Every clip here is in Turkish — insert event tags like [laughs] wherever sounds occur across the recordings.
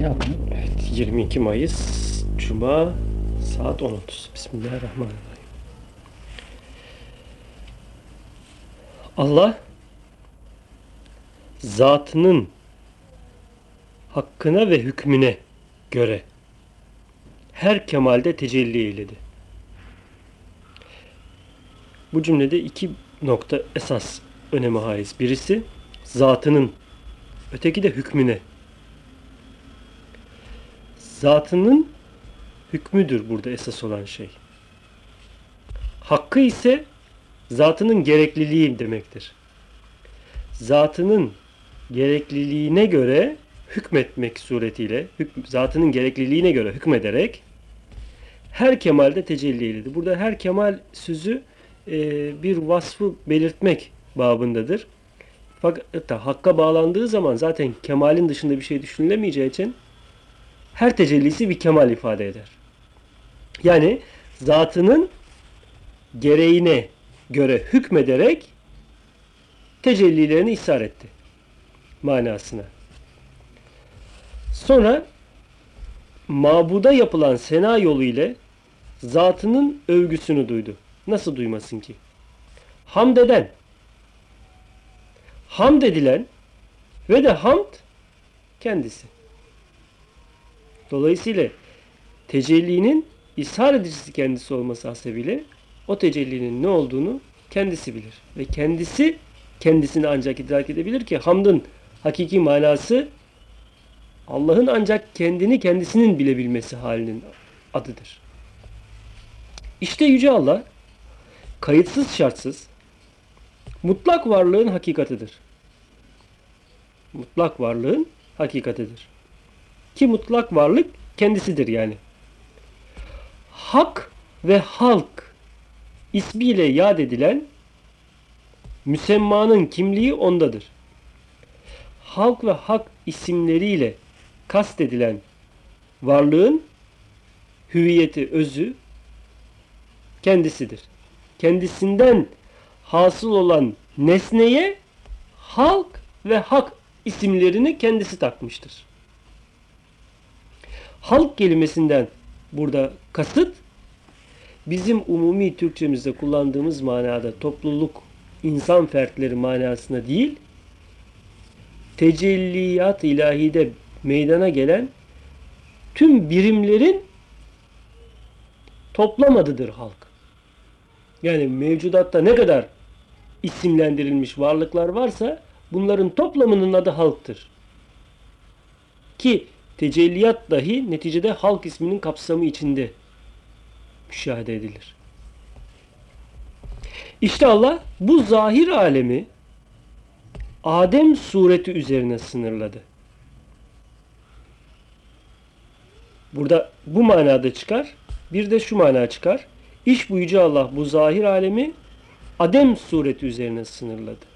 Evet, 22 Mayıs Cuma saat 10.30. Bismillahirrahmanirrahim. Allah zatının hakkına ve hükmüne göre her kemalde tecelli eyledi. Bu cümlede iki nokta esas öneme haiz. Birisi zatının, öteki de hükmüne. Zatının hükmüdür burada esas olan şey. Hakkı ise zatının gerekliliği demektir. Zatının gerekliliğine göre hükmetmek suretiyle, hükm, zatının gerekliliğine göre hükmederek her kemalde tecelli eyledi. Burada her kemal sözü e, bir vasfı belirtmek babındadır. Fakat hakka bağlandığı zaman zaten kemalin dışında bir şey düşünülemeyeceği için her tecellisi bir kemal ifade eder. Yani zatının gereğine göre hükmederek tecellilerini ishar etti manasına. Sonra mabuda yapılan sena yolu ile zatının övgüsünü duydu. Nasıl duymasın ki? Hamd eden, hamd edilen ve de hamd kendisi. Dolayısıyla tecellinin ishar edicisi kendisi olması hasebiyle o tecellinin ne olduğunu kendisi bilir. Ve kendisi kendisini ancak idrak edebilir ki hamdın hakiki manası Allah'ın ancak kendini kendisinin bilebilmesi halinin adıdır. İşte Yüce Allah kayıtsız şartsız mutlak varlığın hakikatidir. Mutlak varlığın hakikatidir. Ki mutlak varlık kendisidir yani. Hak ve halk ismiyle yad edilen müsemmanın kimliği ondadır. Halk ve hak isimleriyle kastedilen varlığın hüviyeti, özü kendisidir. Kendisinden hasıl olan nesneye halk ve hak isimlerini kendisi takmıştır. Halk kelimesinden burada kasıt bizim umumi Türkçemizde kullandığımız manada topluluk, insan fertleri manasına değil, tecelliyat ilahide meydana gelen tüm birimlerin toplamadıdır halk. Yani mevcudatta ne kadar isimlendirilmiş varlıklar varsa bunların toplamının adı halktır. Ki tecelliyat dahi neticede halk isminin kapsamı içinde müşahede edilir. İşte Allah bu zahir alemi Adem sureti üzerine sınırladı. Burada bu manada çıkar. Bir de şu mana çıkar. İş bu Yüce Allah bu zahir alemi Adem sureti üzerine sınırladı.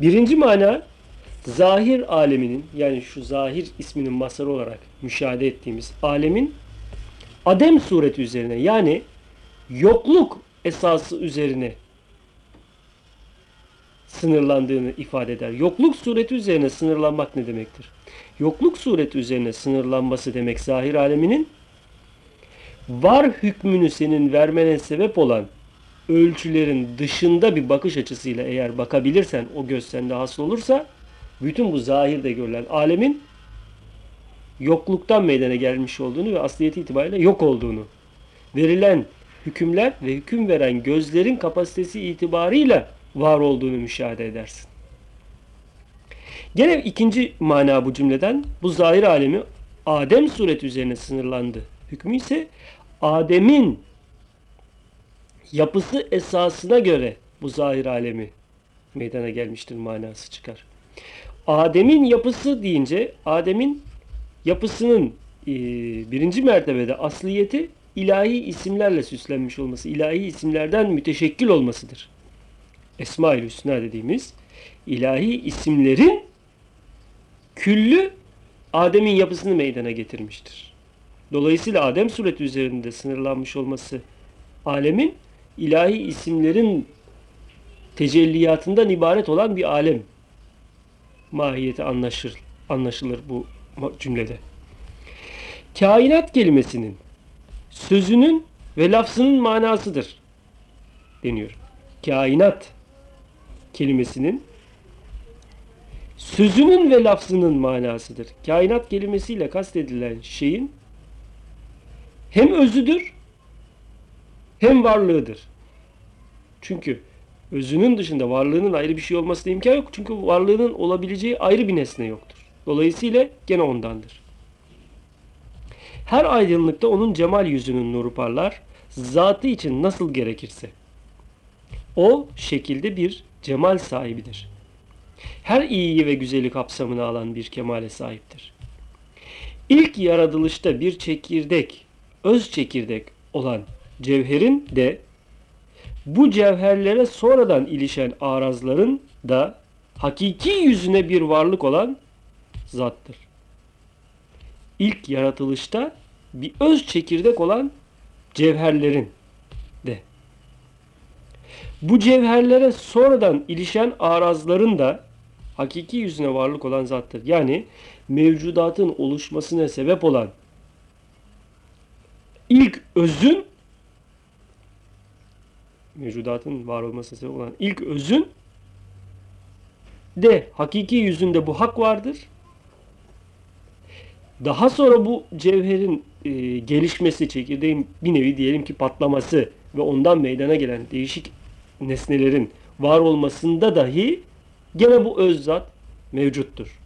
Birinci mana zahir aleminin yani şu zahir isminin masarı olarak müşahede ettiğimiz alemin Adem sureti üzerine yani yokluk esası üzerine sınırlandığını ifade eder. Yokluk sureti üzerine sınırlanmak ne demektir? Yokluk sureti üzerine sınırlanması demek zahir aleminin var hükmünü senin vermene sebep olan ölçülerin dışında bir bakış açısıyla eğer bakabilirsen o göz sende hasıl olursa bütün bu zahirde görülen alemin yokluktan meydana gelmiş olduğunu ve asliyeti itibariyle yok olduğunu verilen hükümler ve hüküm veren gözlerin kapasitesi itibarıyla var olduğunu müşahede edersin. Gene ikinci mana bu cümleden bu zahir alemi Adem sureti üzerine sınırlandı. Hükmü ise Adem'in yapısı esasına göre bu zahir alemi meydana gelmiştir manası çıkar. Adem'in yapısı deyince Adem'in yapısının e, birinci mertebede asliyeti ilahi isimlerle süslenmiş olması, ilahi isimlerden müteşekkil olmasıdır. Esma-ül Hüsna dediğimiz ilahi isimlerin küllü Adem'in yapısını meydana getirmiştir. Dolayısıyla Adem sureti üzerinde sınırlanmış olması alemin ilahi isimlerin tecelliyatından ibaret olan bir alem mahiyeti anlaşılır, anlaşılır bu cümlede. Kainat kelimesinin sözünün ve lafzının manasıdır deniyor. Kainat kelimesinin sözünün ve lafzının manasıdır. Kainat kelimesiyle kastedilen şeyin hem özüdür hem varlığıdır. Çünkü özünün dışında varlığının ayrı bir şey olmasına imkan yok. Çünkü varlığının olabileceği ayrı bir nesne yoktur. Dolayısıyla gene ondandır. Her aydınlıkta onun cemal yüzünün nuru parlar. Zatı için nasıl gerekirse. O şekilde bir cemal sahibidir. Her iyiyi ve güzeli kapsamına alan bir kemale sahiptir. İlk yaratılışta bir çekirdek, öz çekirdek olan cevherin de bu cevherlere sonradan ilişen arazların da hakiki yüzüne bir varlık olan zattır. İlk yaratılışta bir öz çekirdek olan cevherlerin de. Bu cevherlere sonradan ilişen arazların da hakiki yüzüne varlık olan zattır. Yani mevcudatın oluşmasına sebep olan ilk özün mevcudatın var olmasına sebep olan ilk özün de hakiki yüzünde bu hak vardır. Daha sonra bu cevherin e, gelişmesi, çekirdeğin bir nevi diyelim ki patlaması ve ondan meydana gelen değişik nesnelerin var olmasında dahi gene bu öz zat mevcuttur.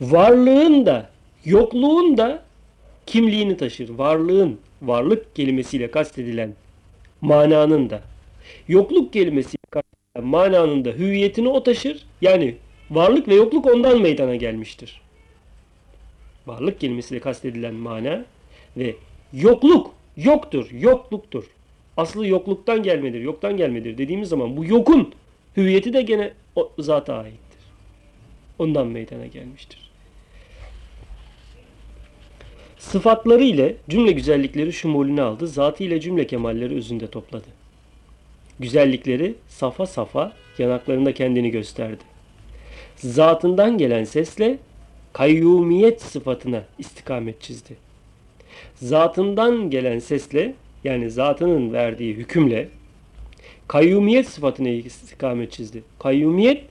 Varlığın da yokluğun da kimliğini taşır. Varlığın, varlık kelimesiyle kastedilen mananın da yokluk kelimesiyle kastedilen mananın da hüviyetini o taşır. Yani varlık ve yokluk ondan meydana gelmiştir. Varlık kelimesiyle kastedilen mana ve yokluk yoktur, yokluktur. Aslı yokluktan gelmedir, yoktan gelmedir dediğimiz zaman bu yokun hüviyeti de gene o zata aittir. Ondan meydana gelmiştir. Sıfatları ile cümle güzellikleri şumulüne aldı. Zatı ile cümle kemalleri özünde topladı. Güzellikleri safa safa yanaklarında kendini gösterdi. Zatından gelen sesle kayyumiyet sıfatına istikamet çizdi. Zatından gelen sesle yani zatının verdiği hükümle kayyumiyet sıfatına istikamet çizdi. Kayyumiyet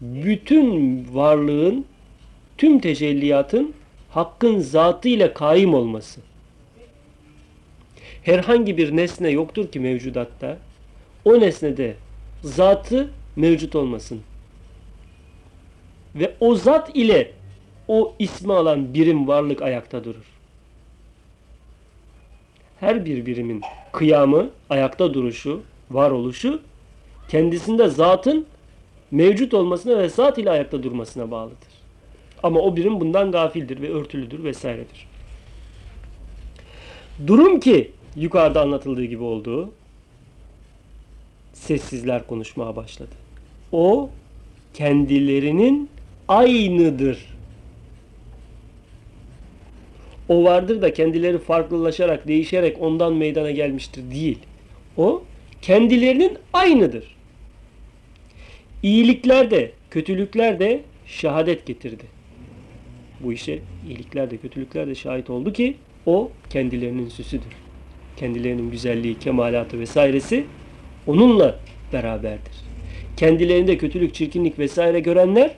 bütün varlığın, tüm tecelliyatın hakkın zatıyla kaim olması. Herhangi bir nesne yoktur ki mevcudatta o nesnede zatı mevcut olmasın. Ve o zat ile o ismi alan birim varlık ayakta durur. Her bir birimin kıyamı, ayakta duruşu, varoluşu kendisinde zatın mevcut olmasına ve zat ile ayakta durmasına bağlıdır. Ama o birim bundan gafildir ve örtülüdür vesairedir. Durum ki yukarıda anlatıldığı gibi olduğu sessizler konuşmaya başladı. O kendilerinin aynıdır. O vardır da kendileri farklılaşarak, değişerek ondan meydana gelmiştir değil. O kendilerinin aynıdır. İyilikler de, kötülükler de şehadet getirdi. Bu işe iyilikler de, kötülükler de şahit oldu ki o kendilerinin süsüdür. Kendilerinin güzelliği, kemalatı vesairesi onunla beraberdir. Kendilerinde kötülük, çirkinlik vesaire görenler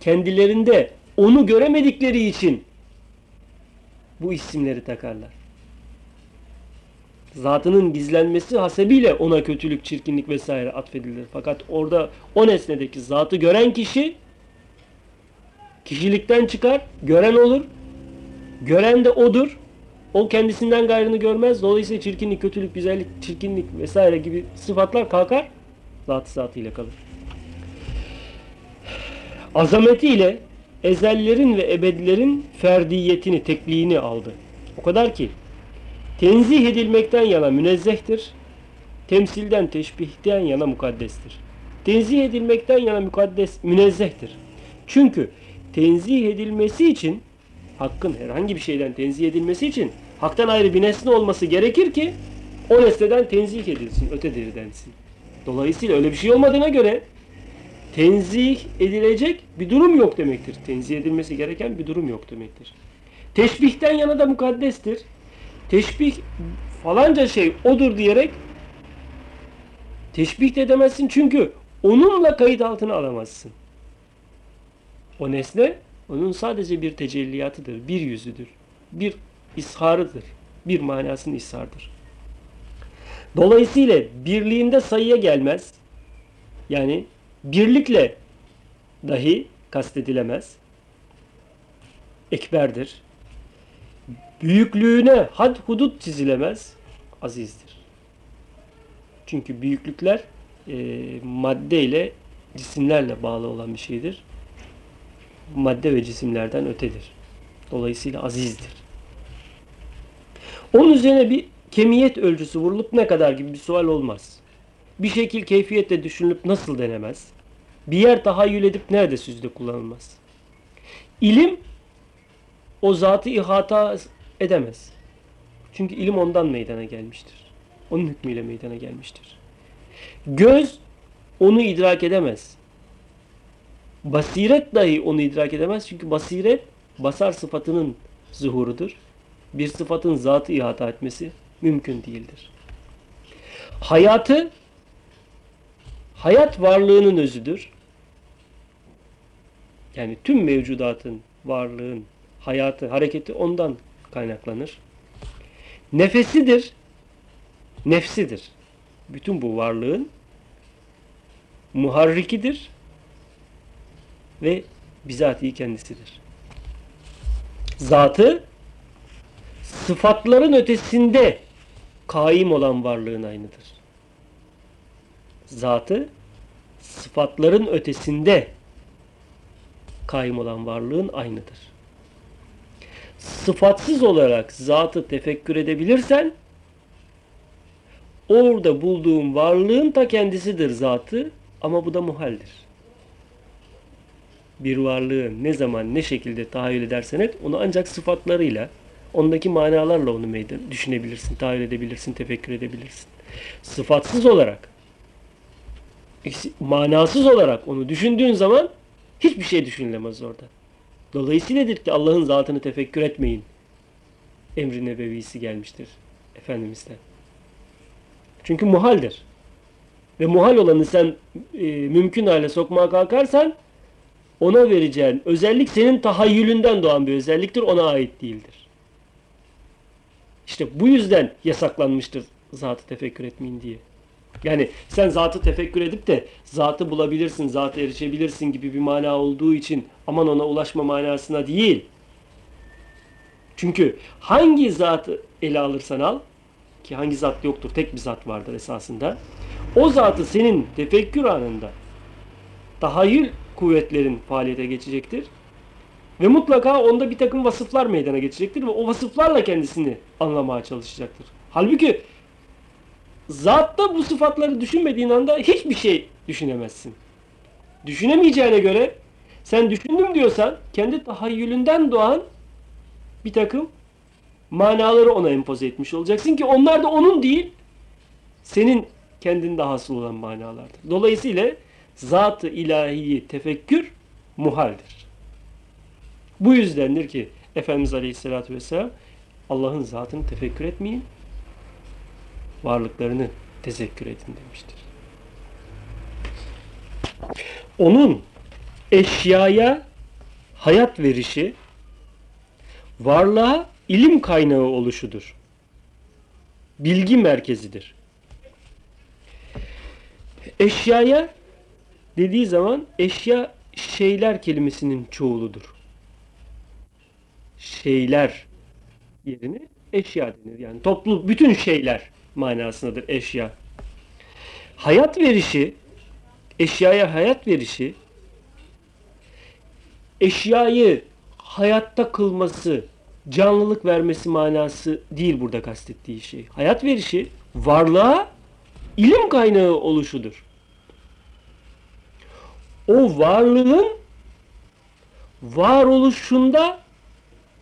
kendilerinde onu göremedikleri için bu isimleri takarlar. Zatının gizlenmesi hasebiyle ona kötülük, çirkinlik vesaire atfedilir. Fakat orada o nesnedeki zatı gören kişi kişilikten çıkar, gören olur. Gören de odur. O kendisinden gayrını görmez. Dolayısıyla çirkinlik, kötülük, güzellik, çirkinlik vesaire gibi sıfatlar kalkar. Zat zatıyla kalır. Azametiyle ezellerin ve ebedilerin ferdiyetini, tekliğini aldı. O kadar ki tenzih edilmekten yana münezzehtir, temsilden, teşbihten yana mukaddestir. Tenzih edilmekten yana mukaddes, münezzehtir. Çünkü tenzih edilmesi için, hakkın herhangi bir şeyden tenzih edilmesi için haktan ayrı bir nesne olması gerekir ki o nesneden tenzih edilsin, ötedir densin. Dolayısıyla öyle bir şey olmadığına göre tenzih edilecek bir durum yok demektir. Tenzih edilmesi gereken bir durum yok demektir. Teşbihten yana da mukaddestir. Teşbih falanca şey odur diyerek teşbih de edemezsin çünkü onunla kayıt altına alamazsın. O nesne onun sadece bir tecelliyatıdır, bir yüzüdür, bir isharıdır, bir manasının ishardır. Dolayısıyla birliğinde sayıya gelmez. Yani birlikle dahi kastedilemez. Ekberdir. Büyüklüğüne had hudut çizilemez. Azizdir. Çünkü büyüklükler e, madde ile cisimlerle bağlı olan bir şeydir. Madde ve cisimlerden ötedir. Dolayısıyla azizdir. Onun üzerine bir kemiyet ölçüsü vurulup ne kadar gibi bir sual olmaz. Bir şekil keyfiyetle düşünülüp nasıl denemez? Bir yer tahayyül edip nerede süzde kullanılmaz? İlim o zatı ihata edemez. Çünkü ilim ondan meydana gelmiştir. Onun hükmüyle meydana gelmiştir. Göz onu idrak edemez. Basiret dahi onu idrak edemez. Çünkü basiret basar sıfatının zuhurudur. Bir sıfatın zatı ihata etmesi mümkün değildir. Hayatı hayat varlığının özüdür. Yani tüm mevcudatın, varlığın, hayatı, hareketi ondan kaynaklanır. Nefesidir, nefsidir. Bütün bu varlığın muharrikidir ve bizatihi kendisidir. Zatı sıfatların ötesinde kaim olan varlığın aynıdır. Zatı sıfatların ötesinde kaim olan varlığın aynıdır. Sıfatsız olarak zatı tefekkür edebilirsen orada bulduğun varlığın ta kendisidir zatı ama bu da muhaldir. Bir varlığı ne zaman ne şekilde tahayyül edersen et onu ancak sıfatlarıyla ondaki manalarla onu meydan düşünebilirsin, tahayyül edebilirsin, tefekkür edebilirsin. Sıfatsız olarak manasız olarak onu düşündüğün zaman hiçbir şey düşünülemez orada. Dolayısıyladır ki Allah'ın zatını tefekkür etmeyin. Emri nebevisi gelmiştir Efendimiz'den. Çünkü muhaldir. Ve muhal olanı sen e, mümkün hale sokmaya kalkarsan ona vereceğin özellik senin tahayyülünden doğan bir özelliktir. Ona ait değildir. İşte bu yüzden yasaklanmıştır zatı tefekkür etmeyin diye. Yani sen zatı tefekkür edip de zatı bulabilirsin, zatı erişebilirsin gibi bir mana olduğu için aman ona ulaşma manasına değil. Çünkü hangi zatı ele alırsan al ki hangi zat yoktur, tek bir zat vardır esasında. O zatı senin tefekkür anında tahayyül kuvvetlerin faaliyete geçecektir. Ve mutlaka onda bir takım vasıflar meydana geçecektir ve o vasıflarla kendisini anlamaya çalışacaktır. Halbuki zatta bu sıfatları düşünmediğin anda hiçbir şey düşünemezsin. Düşünemeyeceğine göre sen düşündüm diyorsan kendi tahayyülünden doğan bir takım manaları ona empoze etmiş olacaksın ki onlar da onun değil senin kendinde hasıl olan manalardır. Dolayısıyla zat-ı ilahiyi tefekkür muhaldir. Bu yüzdendir ki Efendimiz Aleyhisselatü Vesselam Allah'ın zatını tefekkür etmeyin, varlıklarını tezekkür edin demiştir. Onun eşyaya hayat verişi, varlığa ilim kaynağı oluşudur. Bilgi merkezidir. Eşyaya dediği zaman eşya şeyler kelimesinin çoğuludur. Şeyler yerine eşya denir. Yani toplu bütün şeyler manasındadır eşya. Hayat verişi, eşyaya hayat verişi, eşyayı hayatta kılması, canlılık vermesi manası değil burada kastettiği şey. Hayat verişi varlığa ilim kaynağı oluşudur. O varlığın varoluşunda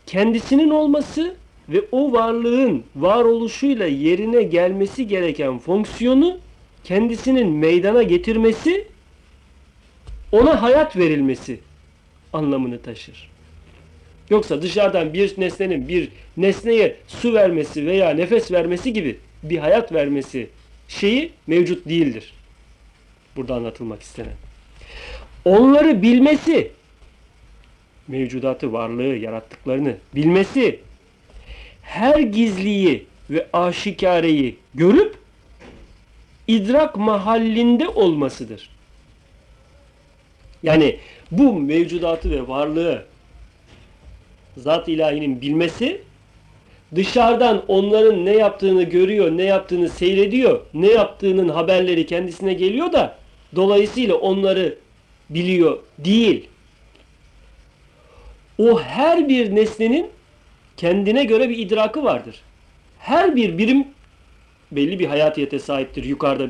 kendisinin olması ve o varlığın varoluşuyla yerine gelmesi gereken fonksiyonu kendisinin meydana getirmesi ona hayat verilmesi anlamını taşır. Yoksa dışarıdan bir nesnenin bir nesneye su vermesi veya nefes vermesi gibi bir hayat vermesi şeyi mevcut değildir. Burada anlatılmak istenen. Onları bilmesi, mevcudatı, varlığı, yarattıklarını bilmesi, her gizliyi ve aşikareyi görüp idrak mahallinde olmasıdır. Yani bu mevcudatı ve varlığı zat ilahinin bilmesi dışarıdan onların ne yaptığını görüyor, ne yaptığını seyrediyor, ne yaptığının haberleri kendisine geliyor da dolayısıyla onları biliyor değil. O her bir nesnenin kendine göre bir idrakı vardır. Her bir birim belli bir hayatiyete sahiptir yukarıda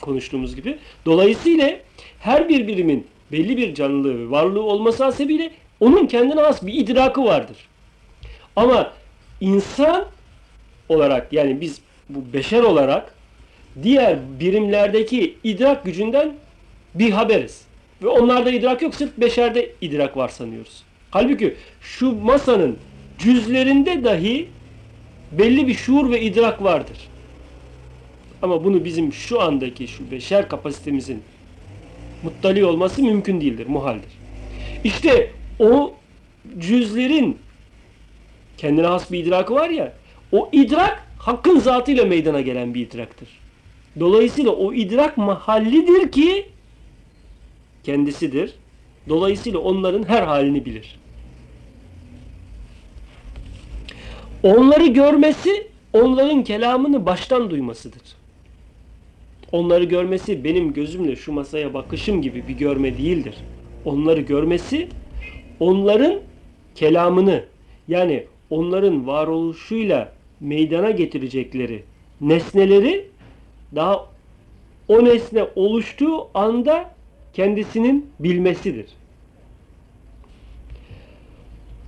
konuştuğumuz gibi. Dolayısıyla her bir birimin belli bir canlılığı ve varlığı olması hasebiyle onun kendine has bir idrakı vardır. Ama insan olarak yani biz bu beşer olarak diğer birimlerdeki idrak gücünden bir haberiz. Ve onlarda idrak yok sırf beşerde idrak var sanıyoruz. Halbuki şu masanın cüzlerinde dahi belli bir şuur ve idrak vardır. Ama bunu bizim şu andaki şu beşer kapasitemizin muttali olması mümkün değildir, muhaldir. İşte o cüzlerin kendine has bir idrakı var ya, o idrak hakkın zatıyla meydana gelen bir idraktır. Dolayısıyla o idrak mahallidir ki kendisidir. Dolayısıyla onların her halini bilir. Onları görmesi, onların kelamını baştan duymasıdır. Onları görmesi benim gözümle şu masaya bakışım gibi bir görme değildir. Onları görmesi, onların kelamını yani onların varoluşuyla meydana getirecekleri nesneleri daha o nesne oluştuğu anda kendisinin bilmesidir.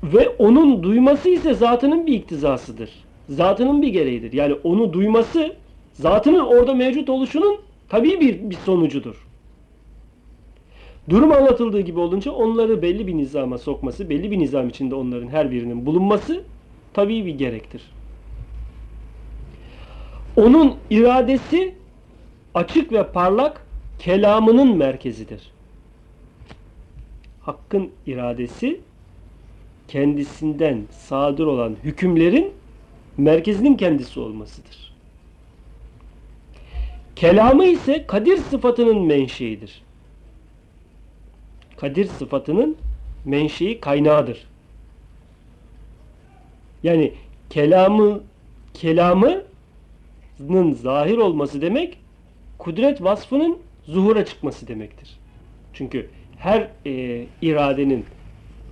Ve onun duyması ise zatının bir iktizasıdır. Zatının bir gereğidir. Yani onu duyması zatının orada mevcut oluşunun tabii bir, bir sonucudur. Durum anlatıldığı gibi olunca onları belli bir nizama sokması, belli bir nizam içinde onların her birinin bulunması tabii bir gerektir. Onun iradesi açık ve parlak kelamının merkezidir. Hakkın iradesi kendisinden sadır olan hükümlerin merkezinin kendisi olmasıdır. Kelamı ise kadir sıfatının menşeidir. Kadir sıfatının menşei kaynağıdır. Yani kelamı kelamının zahir olması demek kudret vasfının zuhura çıkması demektir. Çünkü her e, iradenin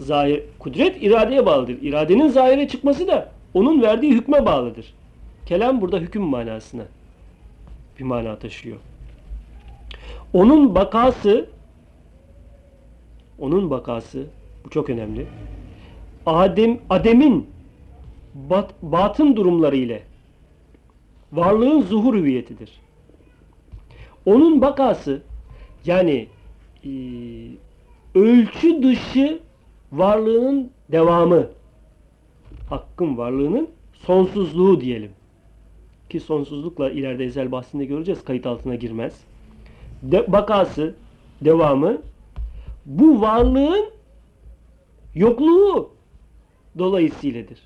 zahir, kudret iradeye bağlıdır. İradenin zahire çıkması da onun verdiği hükme bağlıdır. Kelam burada hüküm manasına bir mana taşıyor. Onun bakası onun bakası bu çok önemli. Adem Adem'in bat, batın durumları ile varlığın zuhur hüviyetidir. Onun bakası yani e, ölçü dışı varlığının devamı hakkın varlığının sonsuzluğu diyelim. Ki sonsuzlukla ileride ezel bahsinde göreceğiz. Kayıt altına girmez. De, bakası, devamı bu varlığın yokluğu dolayısıyladır.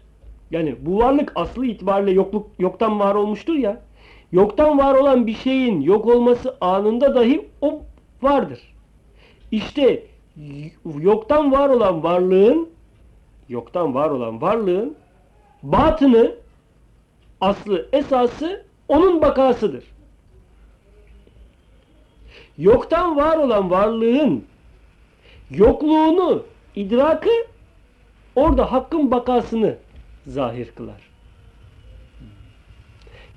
Yani bu varlık aslı itibariyle yokluk yoktan var olmuştur ya. Yoktan var olan bir şeyin yok olması anında dahi o vardır. İşte yoktan var olan varlığın yoktan var olan varlığın batını aslı esası onun bakasıdır. Yoktan var olan varlığın yokluğunu, idrakı orada hakkın bakasını zahir kılar.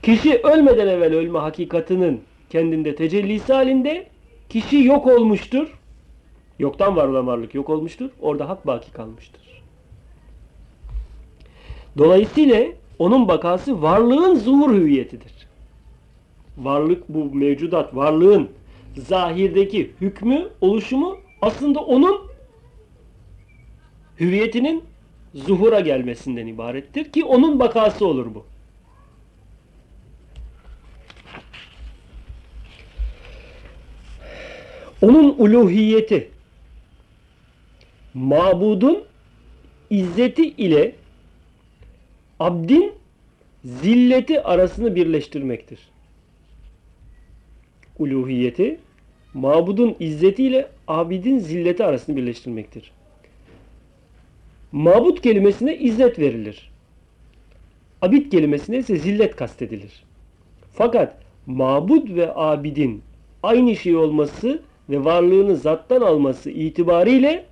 Kişi ölmeden evvel ölme hakikatinin kendinde tecellisi halinde kişi yok olmuştur. Yoktan var olan varlık yok olmuştur. Orada hak baki kalmıştır. Dolayısıyla onun bakası varlığın zuhur hüviyetidir. Varlık bu mevcudat, varlığın zahirdeki hükmü, oluşumu aslında onun hüviyetinin zuhura gelmesinden ibarettir ki onun bakası olur bu. Onun uluhiyeti mabudun izzeti ile abdin zilleti arasını birleştirmektir. Uluhiyeti mabudun izzeti ile abidin zilleti arasını birleştirmektir. Mabut kelimesine izzet verilir. Abid kelimesine ise zillet kastedilir. Fakat mabud ve abidin aynı şey olması ve varlığını zattan alması itibariyle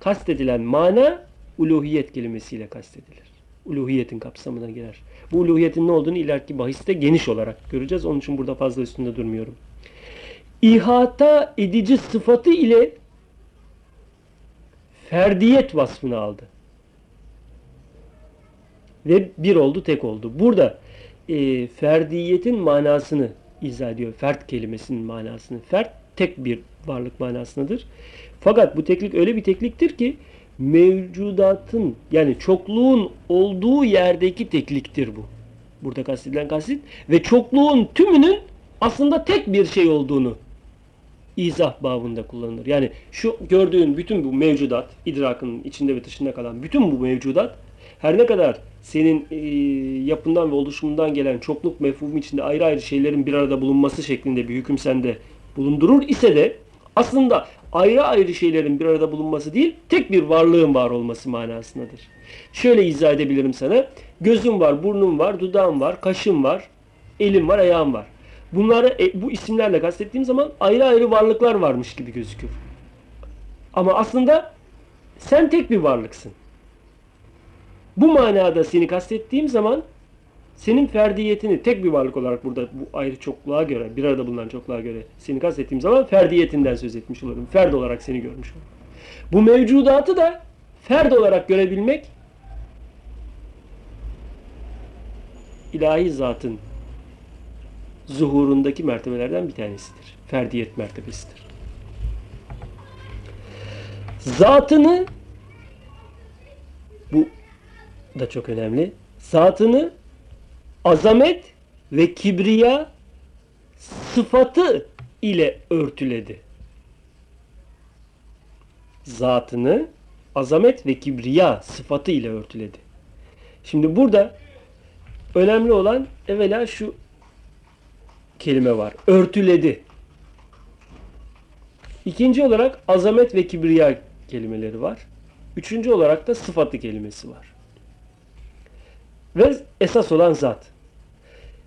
kastedilen mana uluhiyet kelimesiyle kastedilir. Uluhiyetin kapsamına girer. Bu uluhiyetin ne olduğunu ileriki bahiste geniş olarak göreceğiz. Onun için burada fazla üstünde durmuyorum. İhata edici sıfatı ile ferdiyet vasfını aldı. Ve bir oldu, tek oldu. Burada e, ferdiyetin manasını izah ediyor. Fert kelimesinin manasını. Fert tek bir varlık manasındadır. Fakat bu teklik öyle bir tekliktir ki mevcudatın yani çokluğun olduğu yerdeki tekliktir bu. Burada kastedilen kastet ve çokluğun tümünün aslında tek bir şey olduğunu izah babında kullanılır. Yani şu gördüğün bütün bu mevcudat, idrakın içinde ve dışında kalan bütün bu mevcudat her ne kadar senin e, yapından ve oluşumundan gelen çokluk mefhumu içinde ayrı ayrı şeylerin bir arada bulunması şeklinde bir hüküm sende bulundurur ise de aslında ayrı ayrı şeylerin bir arada bulunması değil, tek bir varlığın var olması manasındadır. Şöyle izah edebilirim sana. Gözüm var, burnum var, dudağım var, kaşım var, elim var, ayağım var. Bunları e, bu isimlerle kastettiğim zaman ayrı ayrı varlıklar varmış gibi gözükür. Ama aslında sen tek bir varlıksın. Bu manada seni kastettiğim zaman senin ferdiyetini tek bir varlık olarak burada bu ayrı çokluğa göre, bir arada bulunan çokluğa göre seni kastettiğim zaman ferdiyetinden söz etmiş olurum. Ferd olarak seni görmüş olurum. Bu mevcudatı da ferd olarak görebilmek ilahi zatın zuhurundaki mertebelerden bir tanesidir. Ferdiyet mertebesidir. Zatını bu da çok önemli. Zatını azamet ve kibriya sıfatı ile örtüledi. Zatını azamet ve kibriya sıfatı ile örtüledi. Şimdi burada önemli olan evvela şu kelime var. Örtüledi. İkinci olarak azamet ve kibriya kelimeleri var. Üçüncü olarak da sıfatı kelimesi var. Ve esas olan zat.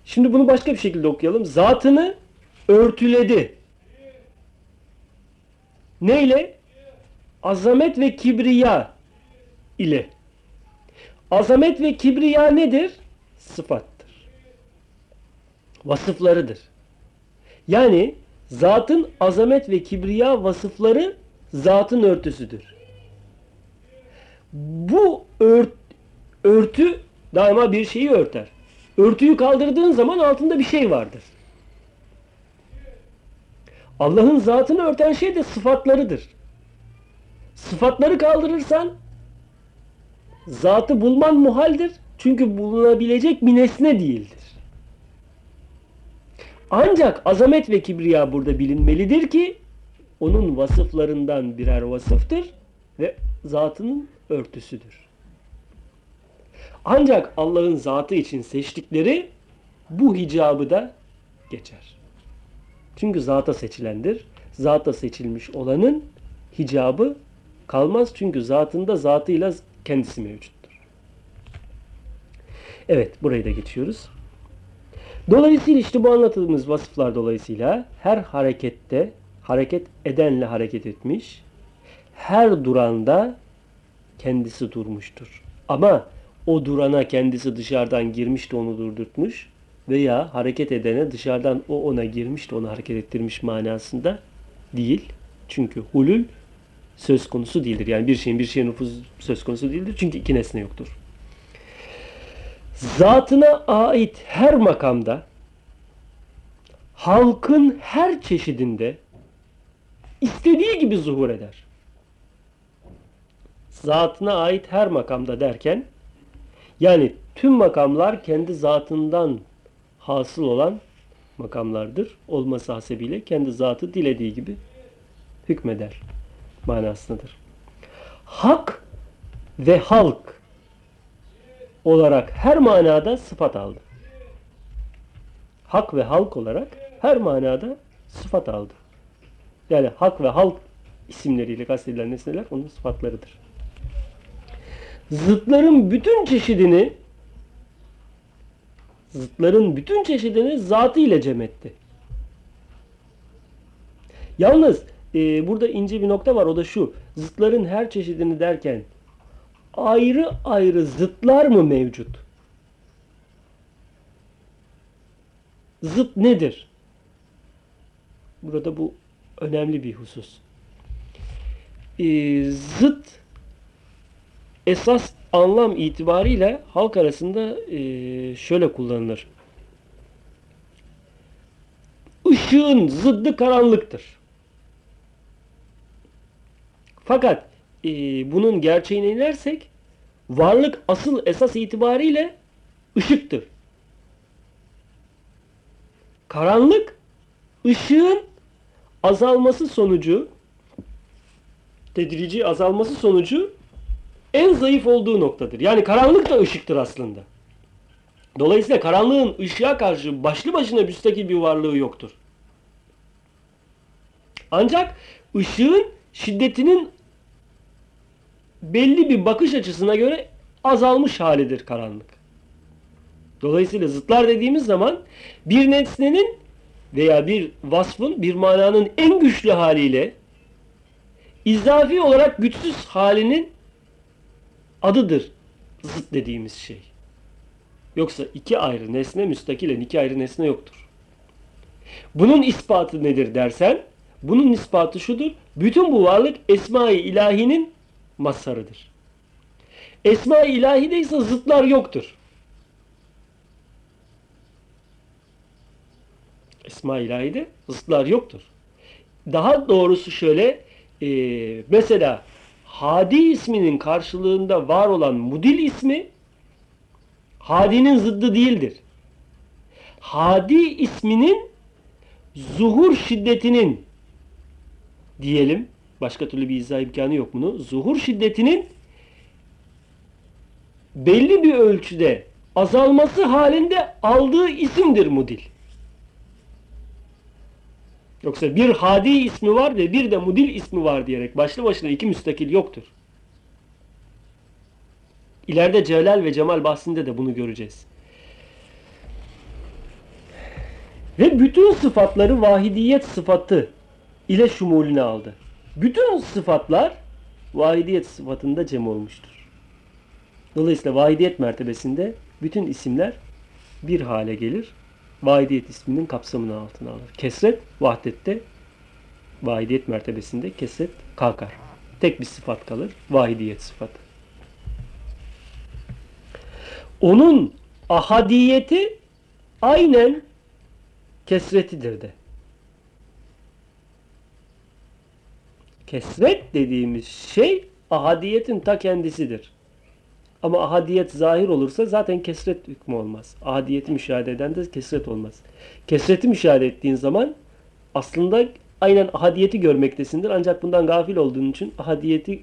Şimdi bunu başka bir şekilde okuyalım. Zatını örtüledi. Neyle? Azamet ve kibriya ile. Azamet ve kibriya nedir? Sıfattır. Vasıflarıdır. Yani zatın azamet ve kibriya vasıfları zatın örtüsüdür. Bu ört, örtü daima bir şeyi örter. Örtüyü kaldırdığın zaman altında bir şey vardır. Allah'ın zatını örten şey de sıfatlarıdır. Sıfatları kaldırırsan zatı bulman muhaldir. Çünkü bulunabilecek bir nesne değildir. Ancak azamet ve kibriya burada bilinmelidir ki onun vasıflarından birer vasıftır ve zatının örtüsüdür. Ancak Allah'ın zatı için seçtikleri bu hicabı da geçer. Çünkü zata seçilendir. Zata seçilmiş olanın hicabı kalmaz. Çünkü zatında zatıyla kendisi mevcuttur. Evet burayı da geçiyoruz. Dolayısıyla işte bu anlattığımız vasıflar dolayısıyla her harekette hareket edenle hareket etmiş, her duranda kendisi durmuştur. Ama o durana kendisi dışarıdan girmiş de onu durdurtmuş veya hareket edene dışarıdan o ona girmiş de onu hareket ettirmiş manasında değil. Çünkü hulül söz konusu değildir. Yani bir şeyin bir şeye nüfuz söz konusu değildir. Çünkü iki nesne yoktur. Zatına ait her makamda halkın her çeşidinde istediği gibi zuhur eder. Zatına ait her makamda derken yani tüm makamlar kendi zatından hasıl olan makamlardır. Olması hasebiyle kendi zatı dilediği gibi hükmeder manasındadır. Hak ve halk olarak her manada sıfat aldı. Hak ve halk olarak her manada sıfat aldı. Yani hak ve halk isimleriyle kastedilen nesneler onun sıfatlarıdır. Zıtların bütün çeşidini zıtların bütün çeşidini zatı ile cem etti. Yalnız e, burada ince bir nokta var o da şu. Zıtların her çeşidini derken ayrı ayrı zıtlar mı mevcut? Zıt nedir? Burada bu önemli bir husus. Ee, zıt esas anlam itibariyle halk arasında e, şöyle kullanılır. Işığın zıddı karanlıktır. Fakat e, bunun gerçeğine inersek varlık asıl esas itibariyle ışıktır. Karanlık ışığın azalması sonucu tedrici azalması sonucu en zayıf olduğu noktadır. Yani karanlık da ışıktır aslında. Dolayısıyla karanlığın ışığa karşı başlı başına müstakil bir varlığı yoktur. Ancak ışığın şiddetinin belli bir bakış açısına göre azalmış halidir karanlık. Dolayısıyla zıtlar dediğimiz zaman bir nesnenin veya bir vasfın bir mananın en güçlü haliyle izafi olarak güçsüz halinin adıdır zıt dediğimiz şey. Yoksa iki ayrı nesne müstakilen iki ayrı nesne yoktur. Bunun ispatı nedir dersen, bunun ispatı şudur. Bütün bu varlık Esma-i İlahi'nin mazharıdır. Esma-i İlahi'de ise zıtlar yoktur. Esma-i İlahi'de zıtlar yoktur. Daha doğrusu şöyle, e, mesela Hadi isminin karşılığında var olan Mudil ismi Hadi'nin zıddı değildir. Hadi isminin zuhur şiddetinin diyelim başka türlü bir izah imkanı yok bunu. Zuhur şiddetinin belli bir ölçüde azalması halinde aldığı isimdir mudil. Yoksa bir hadi ismi var ve bir de mudil ismi var diyerek başlı başına iki müstakil yoktur. İleride celal ve cemal bahsinde de bunu göreceğiz. Ve bütün sıfatları vahidiyet sıfatı ile şumulüne aldı. Bütün sıfatlar vahidiyet sıfatında cem olmuştur. Dolayısıyla vahidiyet mertebesinde bütün isimler bir hale gelir vahidiyet isminin kapsamını altına alır. Kesret vahdette vahidiyet mertebesinde kesret kalkar. Tek bir sıfat kalır. Vahidiyet sıfatı. Onun ahadiyeti aynen kesretidir de. Kesret dediğimiz şey ahadiyetin ta kendisidir. Ama ahadiyet zahir olursa zaten kesret hükmü olmaz. Ahadiyeti müşahede eden de kesret olmaz. Kesreti müşahede ettiğin zaman aslında aynen ahadiyeti görmektesindir. Ancak bundan gafil olduğun için ahadiyeti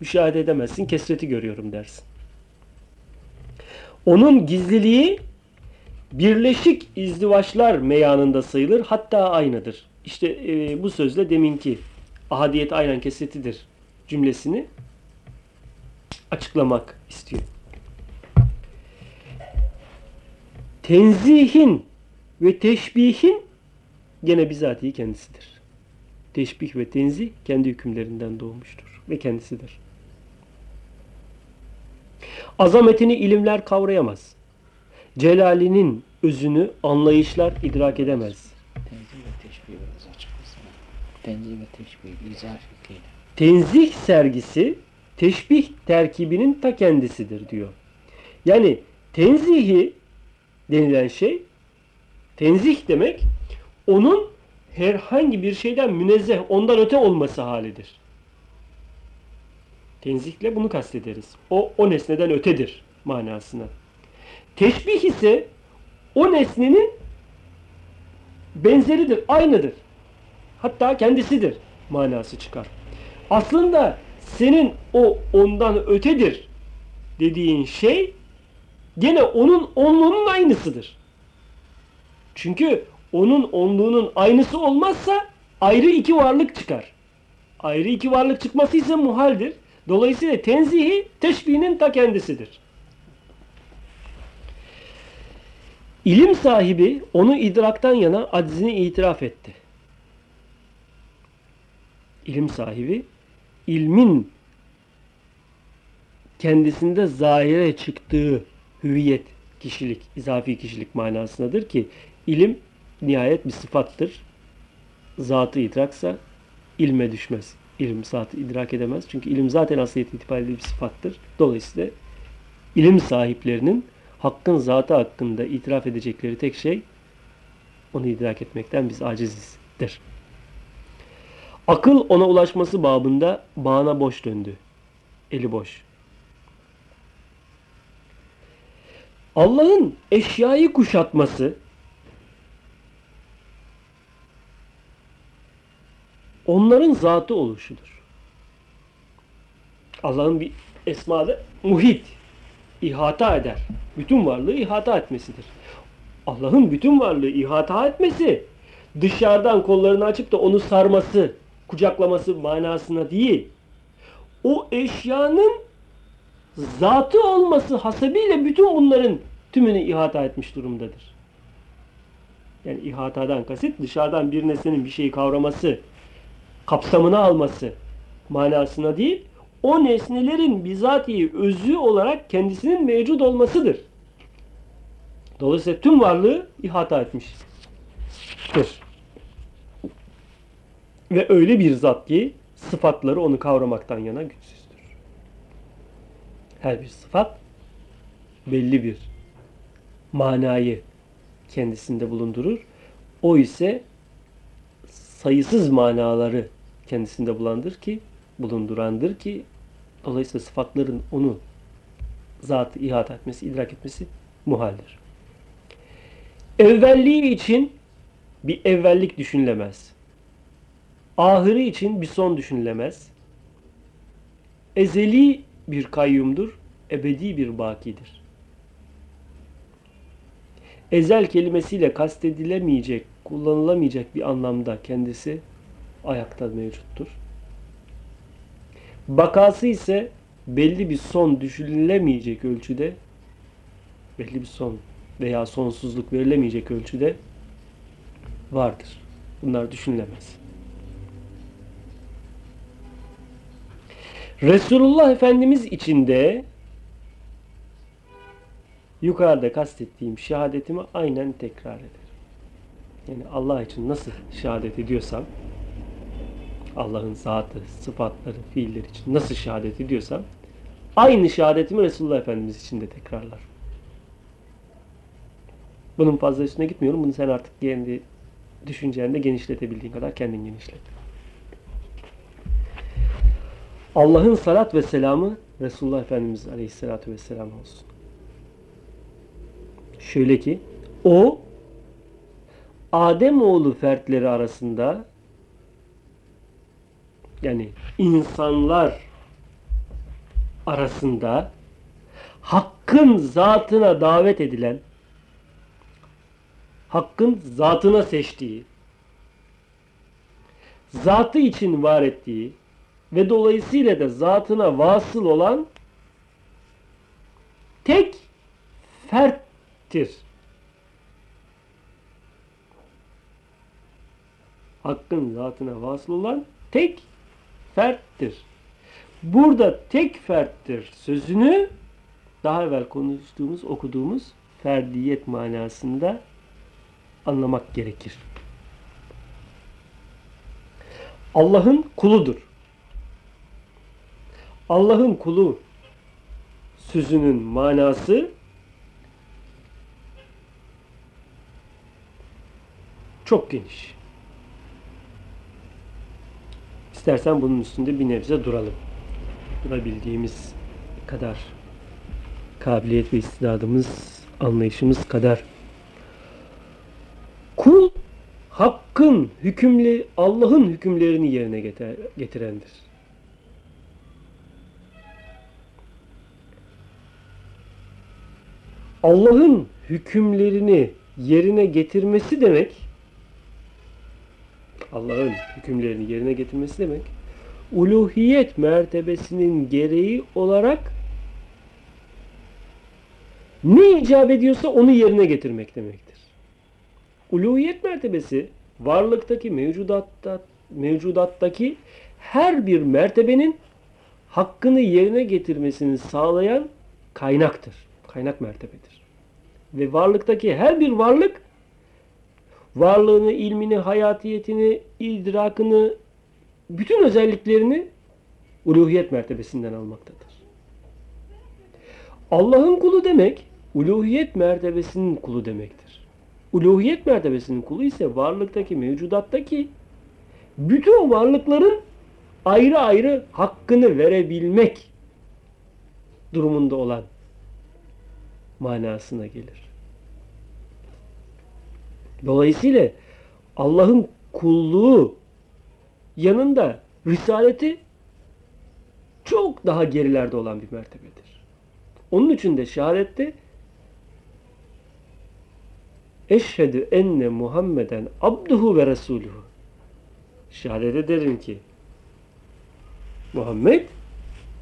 müşahede edemezsin. Kesreti görüyorum dersin. Onun gizliliği birleşik izdivaçlar meyanında sayılır. Hatta aynıdır. İşte e, bu sözle deminki ahadiyet aynen kesretidir cümlesini açıklamak istiyor. Tenzihin ve teşbihin gene bizatihi kendisidir. Teşbih ve tenzih kendi hükümlerinden doğmuştur ve kendisidir. Azametini ilimler kavrayamaz. Celalinin özünü anlayışlar idrak edemez. Tenzih ve teşbih biraz açıklasana. Tenzih ve teşbih izah şekliyle. Tenzih sergisi teşbih terkibinin ta kendisidir diyor. Yani tenzihi denilen şey tenzih demek onun herhangi bir şeyden münezzeh, ondan öte olması halidir. Tenzihle bunu kastederiz. O, o nesneden ötedir manasına. Teşbih ise o nesnenin benzeridir, aynıdır. Hatta kendisidir manası çıkar. Aslında senin o ondan ötedir dediğin şey gene onun onluğunun aynısıdır. Çünkü onun onluğunun aynısı olmazsa ayrı iki varlık çıkar. Ayrı iki varlık çıkması ise muhaldir. Dolayısıyla tenzihi teşbihinin ta kendisidir. İlim sahibi onu idraktan yana aczini itiraf etti. İlim sahibi ilmin kendisinde zahire çıktığı hüviyet, kişilik, izafi kişilik manasındadır ki ilim nihayet bir sıfattır. Zatı idraksa ilme düşmez. İlim zatı idrak edemez. Çünkü ilim zaten asliyet itibariyle bir sıfattır. Dolayısıyla ilim sahiplerinin hakkın zatı hakkında itiraf edecekleri tek şey onu idrak etmekten biz acizizdir. Akıl ona ulaşması babında bağına boş döndü. Eli boş. Allah'ın eşyayı kuşatması onların zatı oluşudur. Allah'ın bir esmadı muhit, ihata eder. Bütün varlığı ihata etmesidir. Allah'ın bütün varlığı ihata etmesi dışarıdan kollarını açıp da onu sarması, kucaklaması manasına değil. O eşyanın zatı olması hasebiyle bütün bunların tümünü ihata etmiş durumdadır. Yani ihatadan kasıt dışarıdan bir nesnenin bir şeyi kavraması, kapsamına alması manasına değil, o nesnelerin bizatihi özü olarak kendisinin mevcut olmasıdır. Dolayısıyla tüm varlığı ihata etmiştir. Ve öyle bir zat ki sıfatları onu kavramaktan yana güçsüzdür. Her bir sıfat belli bir manayı kendisinde bulundurur. O ise sayısız manaları kendisinde bulandır ki bulundurandır ki dolayısıyla sıfatların onu zatı ihata etmesi, idrak etmesi muhaldir. Evvelliği için bir evvellik düşünülemez. Ahırı için bir son düşünülemez. Ezeli bir kayyumdur, ebedi bir bakidir. Ezel kelimesiyle kastedilemeyecek, kullanılamayacak bir anlamda kendisi ayakta mevcuttur. Bakası ise belli bir son düşünülemeyecek ölçüde belli bir son veya sonsuzluk verilemeyecek ölçüde vardır. Bunlar düşünülemez. Resulullah Efendimiz içinde yukarıda kastettiğim şehadetimi aynen tekrar ederim. Yani Allah için nasıl şehadet ediyorsam Allah'ın zatı, sıfatları, fiilleri için nasıl şehadet ediyorsam aynı şehadetimi Resulullah Efendimiz için de tekrarlar. Bunun fazla üstüne gitmiyorum. Bunu sen artık kendi düşüncende genişletebildiğin kadar kendin genişlet. Allah'ın salat ve selamı Resulullah Efendimiz Aleyhisselatü Vesselam olsun. Şöyle ki o Ademoğlu fertleri arasında yani insanlar arasında hakkın zatına davet edilen hakkın zatına seçtiği zatı için var ettiği ve dolayısıyla da zatına vasıl olan tek ferttir. Hakkın zatına vasıl olan tek ferttir. Burada tek ferttir sözünü daha evvel konuştuğumuz, okuduğumuz ferdiyet manasında anlamak gerekir. Allah'ın kuludur. Allah'ın kulu sözünün manası çok geniş. İstersen bunun üstünde bir nebze duralım. Durabildiğimiz kadar kabiliyet ve istidadımız, anlayışımız kadar. Kul hakkın hükümleri, Allah'ın hükümlerini yerine getir- getirendir. Allah'ın hükümlerini yerine getirmesi demek Allah'ın hükümlerini yerine getirmesi demek uluhiyet mertebesinin gereği olarak ne icap ediyorsa onu yerine getirmek demektir. Uluhiyet mertebesi varlıktaki mevcudatta mevcudattaki her bir mertebenin hakkını yerine getirmesini sağlayan kaynaktır. Kaynak mertebedir. Ve varlıktaki her bir varlık varlığını, ilmini, hayatiyetini, idrakını, bütün özelliklerini uluhiyet mertebesinden almaktadır. Allah'ın kulu demek, uluhiyet mertebesinin kulu demektir. Uluhiyet mertebesinin kulu ise varlıktaki, mevcudattaki bütün varlıkların ayrı ayrı hakkını verebilmek durumunda olan manasına gelir. Dolayısıyla Allah'ın kulluğu yanında risaleti çok daha gerilerde olan bir mertebedir. Onun için de şehadette Eşhedü enne Muhammeden abduhu ve resuluhu. Şehadet ederim ki Muhammed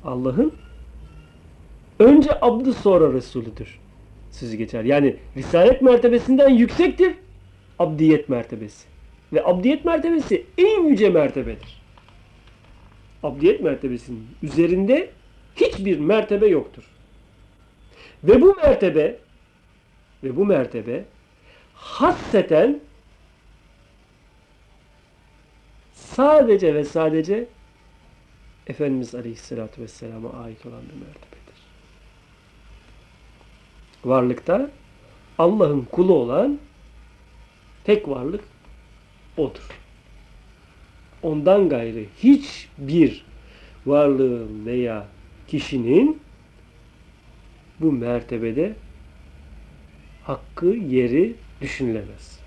Allah'ın önce abdı sonra Resulüdür. Sözü geçer. Yani risalet mertebesinden yüksektir abdiyet mertebesi. Ve abdiyet mertebesi en yüce mertebedir. Abdiyet mertebesinin üzerinde hiçbir mertebe yoktur. Ve bu mertebe ve bu mertebe hasseten sadece ve sadece Efendimiz Aleyhisselatü Vesselam'a ait olan bir mertebedir. Varlıkta Allah'ın kulu olan tek varlık odur. Ondan gayrı hiçbir varlığın veya kişinin bu mertebede hakkı, yeri düşünülemez.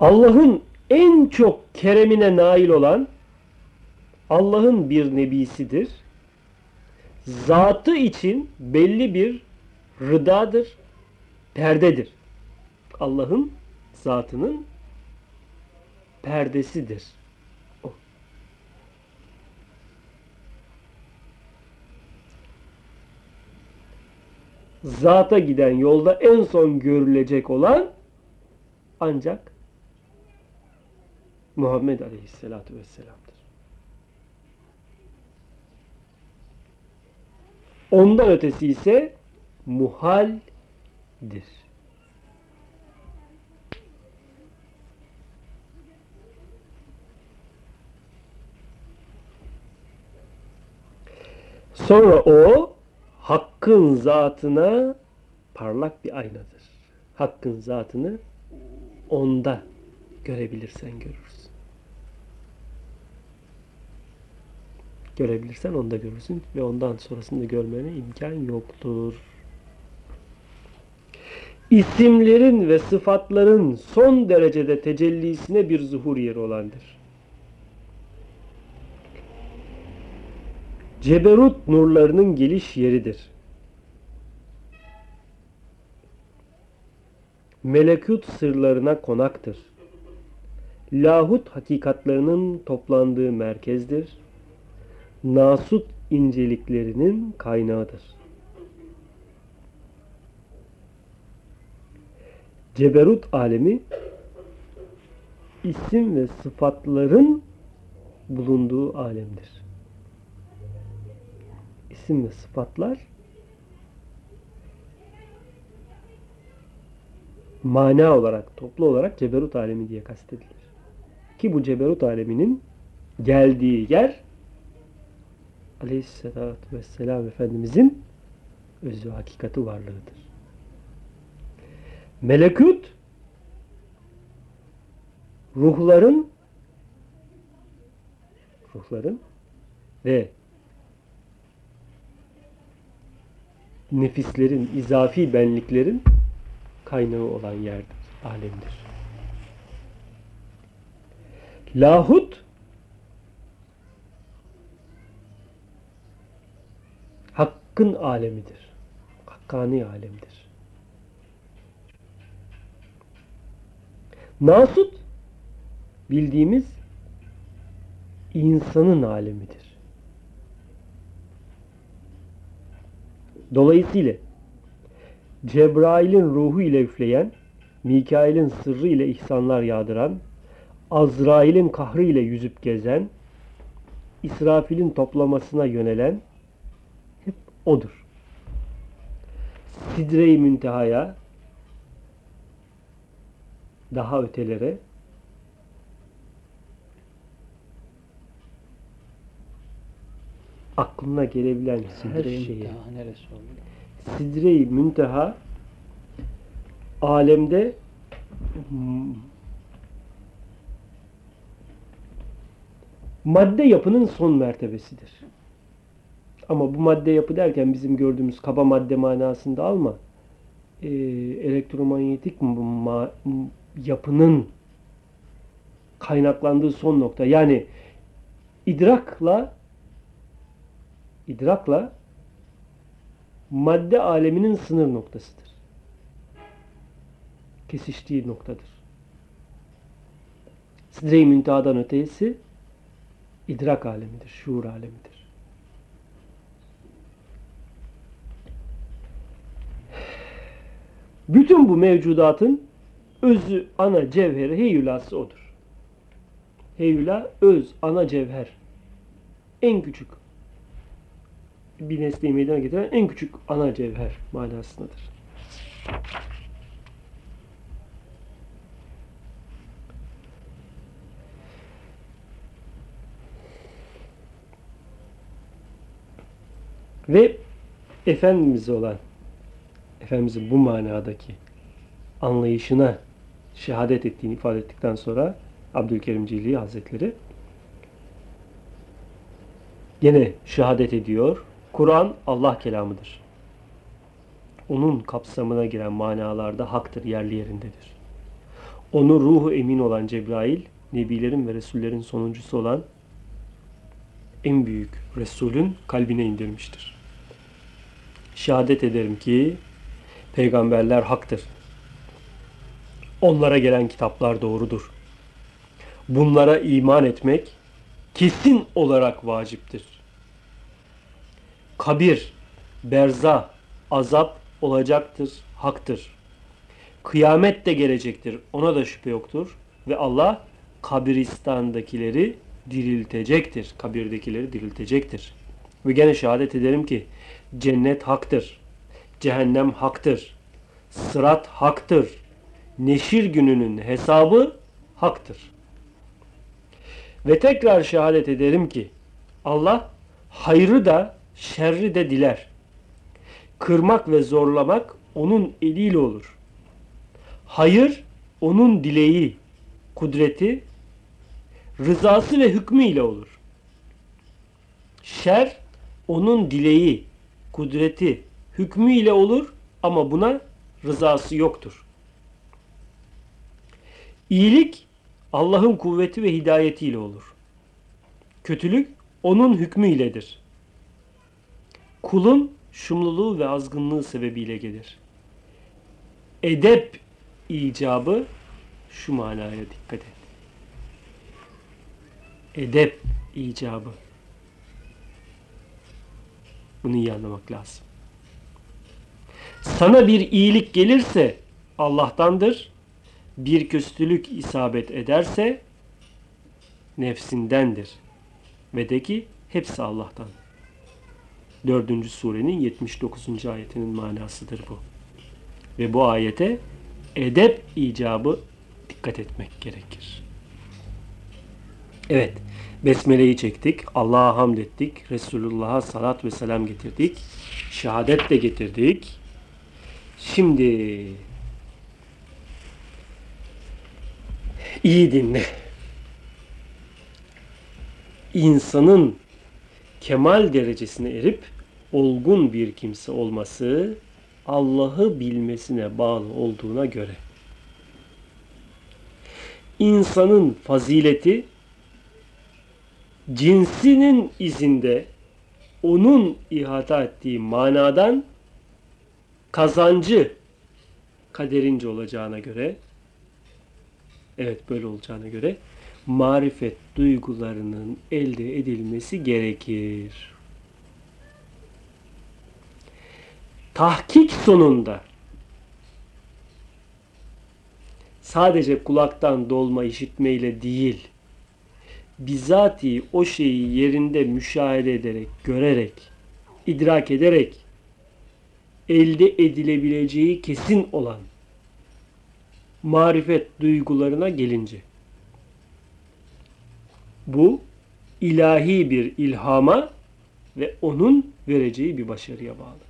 Allah'ın en çok keremine nail olan Allah'ın bir nebisidir. Zatı için belli bir rıdadır, perdedir. Allah'ın zatının perdesidir. Zata giden yolda en son görülecek olan ancak Muhammed Aleyhisselatü Vesselam'dır. Ondan ötesi ise muhaldir. Sonra o hakkın zatına parlak bir aynadır. Hakkın zatını onda görebilirsen görürsün. Görebilirsen onda görürsün ve ondan sonrasında görmene imkan yoktur. İsimlerin ve sıfatların son derecede tecellisine bir zuhur yeri olandır. Ceberut nurlarının geliş yeridir. Melekut sırlarına konaktır. Lahut hakikatlarının toplandığı merkezdir. Nasut inceliklerinin kaynağıdır. Ceberut alemi isim ve sıfatların bulunduğu alemdir. İsim ve sıfatlar mana olarak, toplu olarak Ceberut alemi diye kastedilir. Ki bu Ceberut aleminin geldiği yer Aleyhisselatü Vesselam Efendimizin özü hakikati varlığıdır. Melekut ruhların ruhların ve nefislerin, izafi benliklerin kaynağı olan yerdir, alemdir. Lahut hakkın alemidir. Hakkani alemdir. Nasut bildiğimiz insanın alemidir. Dolayısıyla Cebrail'in ruhu ile üfleyen, Mikail'in sırrı ile ihsanlar yağdıran, Azrail'in kahrı ile yüzüp gezen, İsrafil'in toplamasına yönelen odur. Sidre-i müntehaya daha ötelere aklına gelebilen her şeye? Sidre-i Münteha alemde madde yapının son mertebesidir. Ama bu madde yapı derken bizim gördüğümüz kaba madde manasında alma. Ee, elektromanyetik ma- yapının kaynaklandığı son nokta. Yani idrakla idrakla madde aleminin sınır noktasıdır. Kesiştiği noktadır. Sidre-i Münteha'dan ötesi idrak alemidir, şuur alemidir. Bütün bu mevcudatın özü, ana cevheri, heyülası odur. Heyula, öz, ana cevher. En küçük bir nesneyi meydana getiren en küçük ana cevher manasındadır. Ve Efendimiz olan Efendimizin bu manadaki anlayışına şehadet ettiğini ifade ettikten sonra Abdülkerim Cili Hazretleri Gene şehadet ediyor. Kur'an Allah kelamıdır. Onun kapsamına giren manalarda haktır, yerli yerindedir. Onu ruhu emin olan Cebrail, nebilerin ve resullerin sonuncusu olan en büyük Resulün kalbine indirmiştir. Şehadet ederim ki peygamberler haktır. Onlara gelen kitaplar doğrudur. Bunlara iman etmek kesin olarak vaciptir. Kabir, berza, azap olacaktır, haktır. Kıyamet de gelecektir, ona da şüphe yoktur. Ve Allah kabristandakileri diriltecektir, kabirdekileri diriltecektir. Ve gene şehadet ederim ki cennet haktır, cehennem haktır, sırat haktır, neşir gününün hesabı haktır. Ve tekrar şehadet ederim ki Allah hayrı da şerri de diler. Kırmak ve zorlamak onun eliyle olur. Hayır onun dileği, kudreti, rızası ve hükmü ile olur. Şer onun dileği, kudreti, hükmü ile olur ama buna rızası yoktur. İyilik Allah'ın kuvveti ve hidayetiyle olur. Kötülük onun hükmü iledir. Kulun şumluluğu ve azgınlığı sebebiyle gelir. Edep icabı şu manaya dikkat et. Edep icabı. Bunu iyi anlamak lazım. Sana bir iyilik gelirse Allah'tandır. Bir kötülük isabet ederse nefsindendir. Ve de ki hepsi Allah'tan. 4. surenin 79. ayetinin manasıdır bu. Ve bu ayete edep icabı dikkat etmek gerekir. Evet, Besmele'yi çektik, Allah'a hamd ettik, Resulullah'a salat ve selam getirdik, şehadet de getirdik. Şimdi İyi dinle. İnsanın kemal derecesine erip olgun bir kimse olması Allah'ı bilmesine bağlı olduğuna göre insanın fazileti cinsinin izinde onun ihata ettiği manadan kazancı kaderince olacağına göre evet böyle olacağına göre marifet duygularının elde edilmesi gerekir. Tahkik sonunda sadece kulaktan dolma işitmeyle değil, bizatihi o şeyi yerinde müşahede ederek, görerek, idrak ederek elde edilebileceği kesin olan marifet duygularına gelince bu ilahi bir ilhama ve onun vereceği bir başarıya bağlıdır.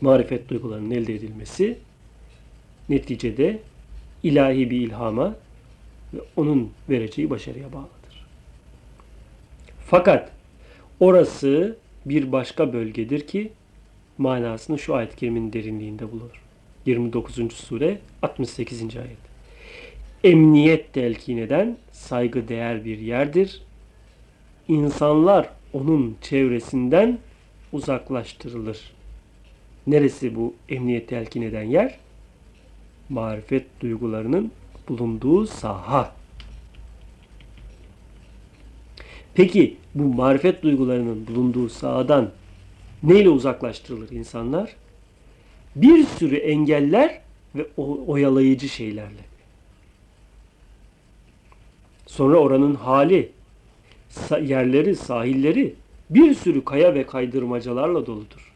Marifet duygularının elde edilmesi neticede ilahi bir ilhama ve onun vereceği başarıya bağlıdır. Fakat orası bir başka bölgedir ki manasını şu ayet-i kerimenin derinliğinde bulur. 29. sure 68. ayet. Emniyet telkin eden saygı değer bir yerdir. İnsanlar onun çevresinden uzaklaştırılır. Neresi bu emniyet telkin eden yer? Marifet duygularının bulunduğu saha. Peki bu marifet duygularının bulunduğu sahadan neyle uzaklaştırılır insanlar? Bir sürü engeller ve oyalayıcı şeylerle. Sonra oranın hali, yerleri, sahilleri bir sürü kaya ve kaydırmacalarla doludur.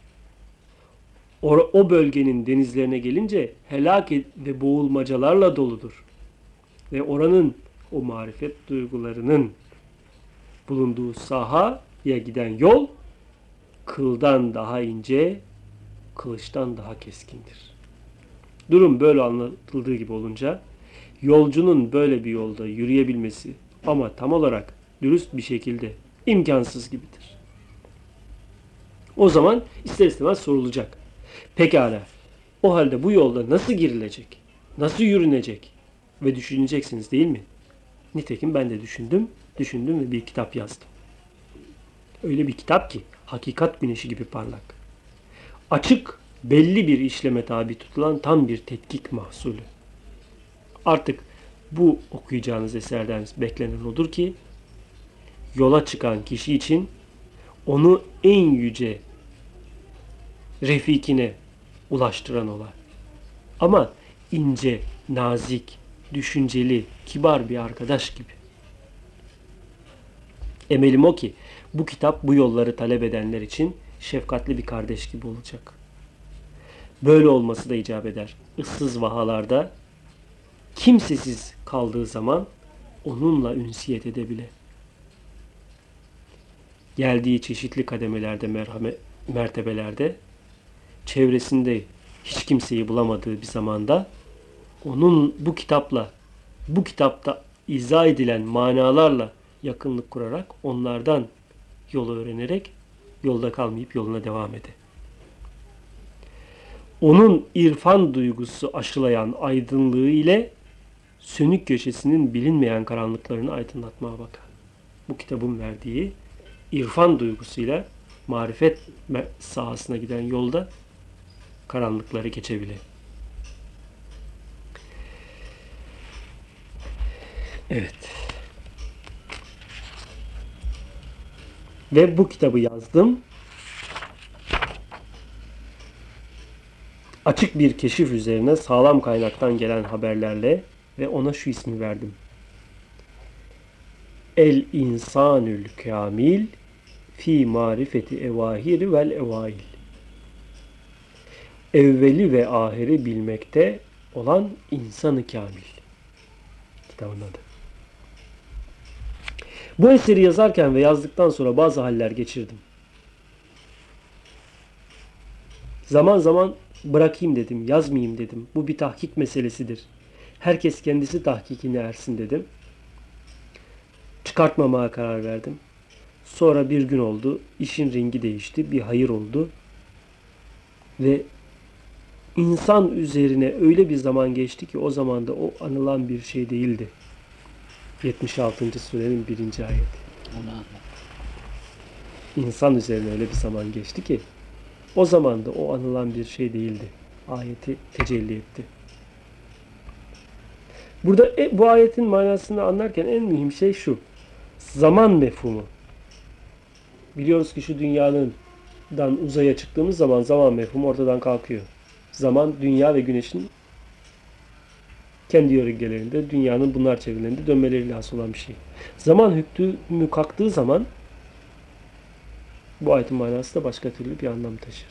O, o bölgenin denizlerine gelince helak ve boğulmacalarla doludur. Ve oranın o marifet duygularının bulunduğu sahaya giden yol kıldan daha ince, kılıçtan daha keskindir. Durum böyle anlatıldığı gibi olunca yolcunun böyle bir yolda yürüyebilmesi ama tam olarak dürüst bir şekilde imkansız gibidir. O zaman ister istemez sorulacak. Pekala o halde bu yolda nasıl girilecek? Nasıl yürünecek? Ve düşüneceksiniz değil mi? Nitekim ben de düşündüm, düşündüm ve bir kitap yazdım. Öyle bir kitap ki hakikat güneşi gibi parlak. Açık, belli bir işleme tabi tutulan tam bir tetkik mahsulü. Artık bu okuyacağınız eserden beklenen odur ki yola çıkan kişi için onu en yüce refikine ulaştıran ola. Ama ince, nazik, düşünceli, kibar bir arkadaş gibi. Emelim o ki bu kitap bu yolları talep edenler için şefkatli bir kardeş gibi olacak. Böyle olması da icap eder. Issız vahalarda kimsesiz kaldığı zaman onunla ünsiyet edebile. Geldiği çeşitli kademelerde, merhamet, mertebelerde çevresinde hiç kimseyi bulamadığı bir zamanda onun bu kitapla, bu kitapta izah edilen manalarla yakınlık kurarak onlardan yolu öğrenerek yolda kalmayıp yoluna devam ede. Onun irfan duygusu aşılayan aydınlığı ile sönük köşesinin bilinmeyen karanlıklarını aydınlatmaya bakar. Bu kitabın verdiği irfan duygusuyla marifet sahasına giden yolda karanlıkları geçebilir. Evet. Ve bu kitabı yazdım. Açık bir keşif üzerine sağlam kaynaktan gelen haberlerle ve ona şu ismi verdim. El insanül kamil fi marifeti evahiri vel evail. Evveli ve ahiri bilmekte olan insanı kamil. Kitabın adı. Bu eseri yazarken ve yazdıktan sonra bazı haller geçirdim. Zaman zaman bırakayım dedim, yazmayayım dedim. Bu bir tahkik meselesidir. Herkes kendisi tahkikine ersin dedim. Çıkartmamaya karar verdim. Sonra bir gün oldu. işin rengi değişti. Bir hayır oldu. Ve insan üzerine öyle bir zaman geçti ki o zaman da o anılan bir şey değildi. 76. surenin birinci ayeti. Onu anlat. İnsan üzerine öyle bir zaman geçti ki o zaman da o anılan bir şey değildi. Ayeti tecelli etti. Burada e, bu ayetin manasını anlarken en mühim şey şu. Zaman mefhumu. Biliyoruz ki şu dünyanın dan uzaya çıktığımız zaman zaman mefhumu ortadan kalkıyor. Zaman dünya ve güneşin kendi yörüngelerinde, dünyanın bunlar çevrelerinde dönmeleriyle hasıl olan bir şey. Zaman hükmü kalktığı zaman bu ayetin manası da başka türlü bir anlam taşır.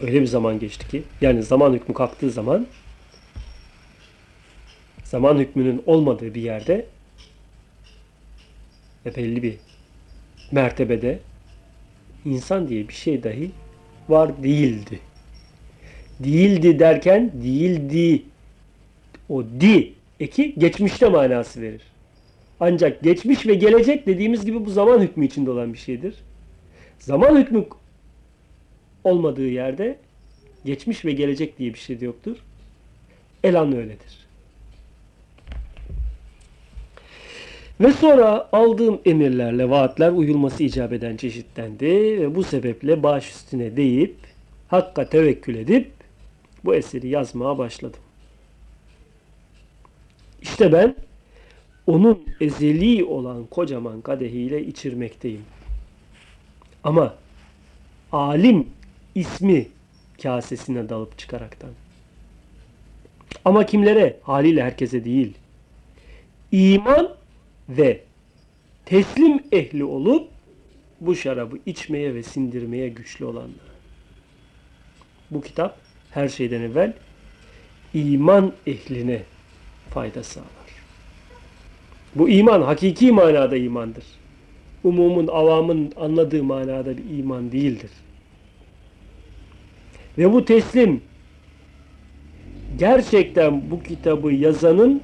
Öyle bir zaman geçti ki, yani zaman hükmü kalktığı zaman zaman hükmünün olmadığı bir yerde ve belli bir mertebede insan diye bir şey dahi var değildi. Değildi derken değildi o di eki geçmişte manası verir. Ancak geçmiş ve gelecek dediğimiz gibi bu zaman hükmü içinde olan bir şeydir. Zaman hükmü olmadığı yerde geçmiş ve gelecek diye bir şey de yoktur. Elan öyledir. Ve sonra aldığım emirlerle vaatler uyulması icap eden çeşitlendi ve bu sebeple baş üstüne deyip Hakka tevekkül edip bu eseri yazmaya başladım. İşte ben onun ezeli olan kocaman kadehiyle içirmekteyim. Ama alim ismi kasesine dalıp çıkaraktan. Ama kimlere? Haliyle herkese değil. İman ve teslim ehli olup bu şarabı içmeye ve sindirmeye güçlü olanlara. Bu kitap her şeyden evvel iman ehline fayda sağlar. Bu iman hakiki manada imandır. Umumun, avamın anladığı manada bir iman değildir. Ve bu teslim gerçekten bu kitabı yazanın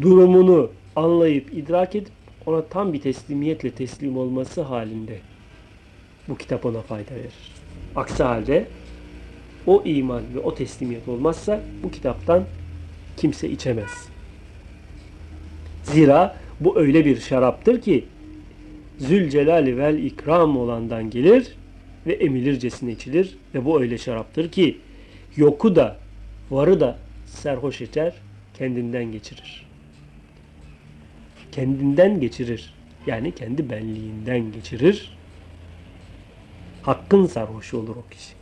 durumunu anlayıp idrak edip ona tam bir teslimiyetle teslim olması halinde bu kitap ona fayda verir. Aksi halde o iman ve o teslimiyet olmazsa bu kitaptan kimse içemez. Zira bu öyle bir şaraptır ki Zülcelali vel ikram olandan gelir ve emilircesine içilir ve bu öyle şaraptır ki yoku da varı da serhoş eder, kendinden geçirir. Kendinden geçirir. Yani kendi benliğinden geçirir. Hakkın sarhoşu olur o kişi.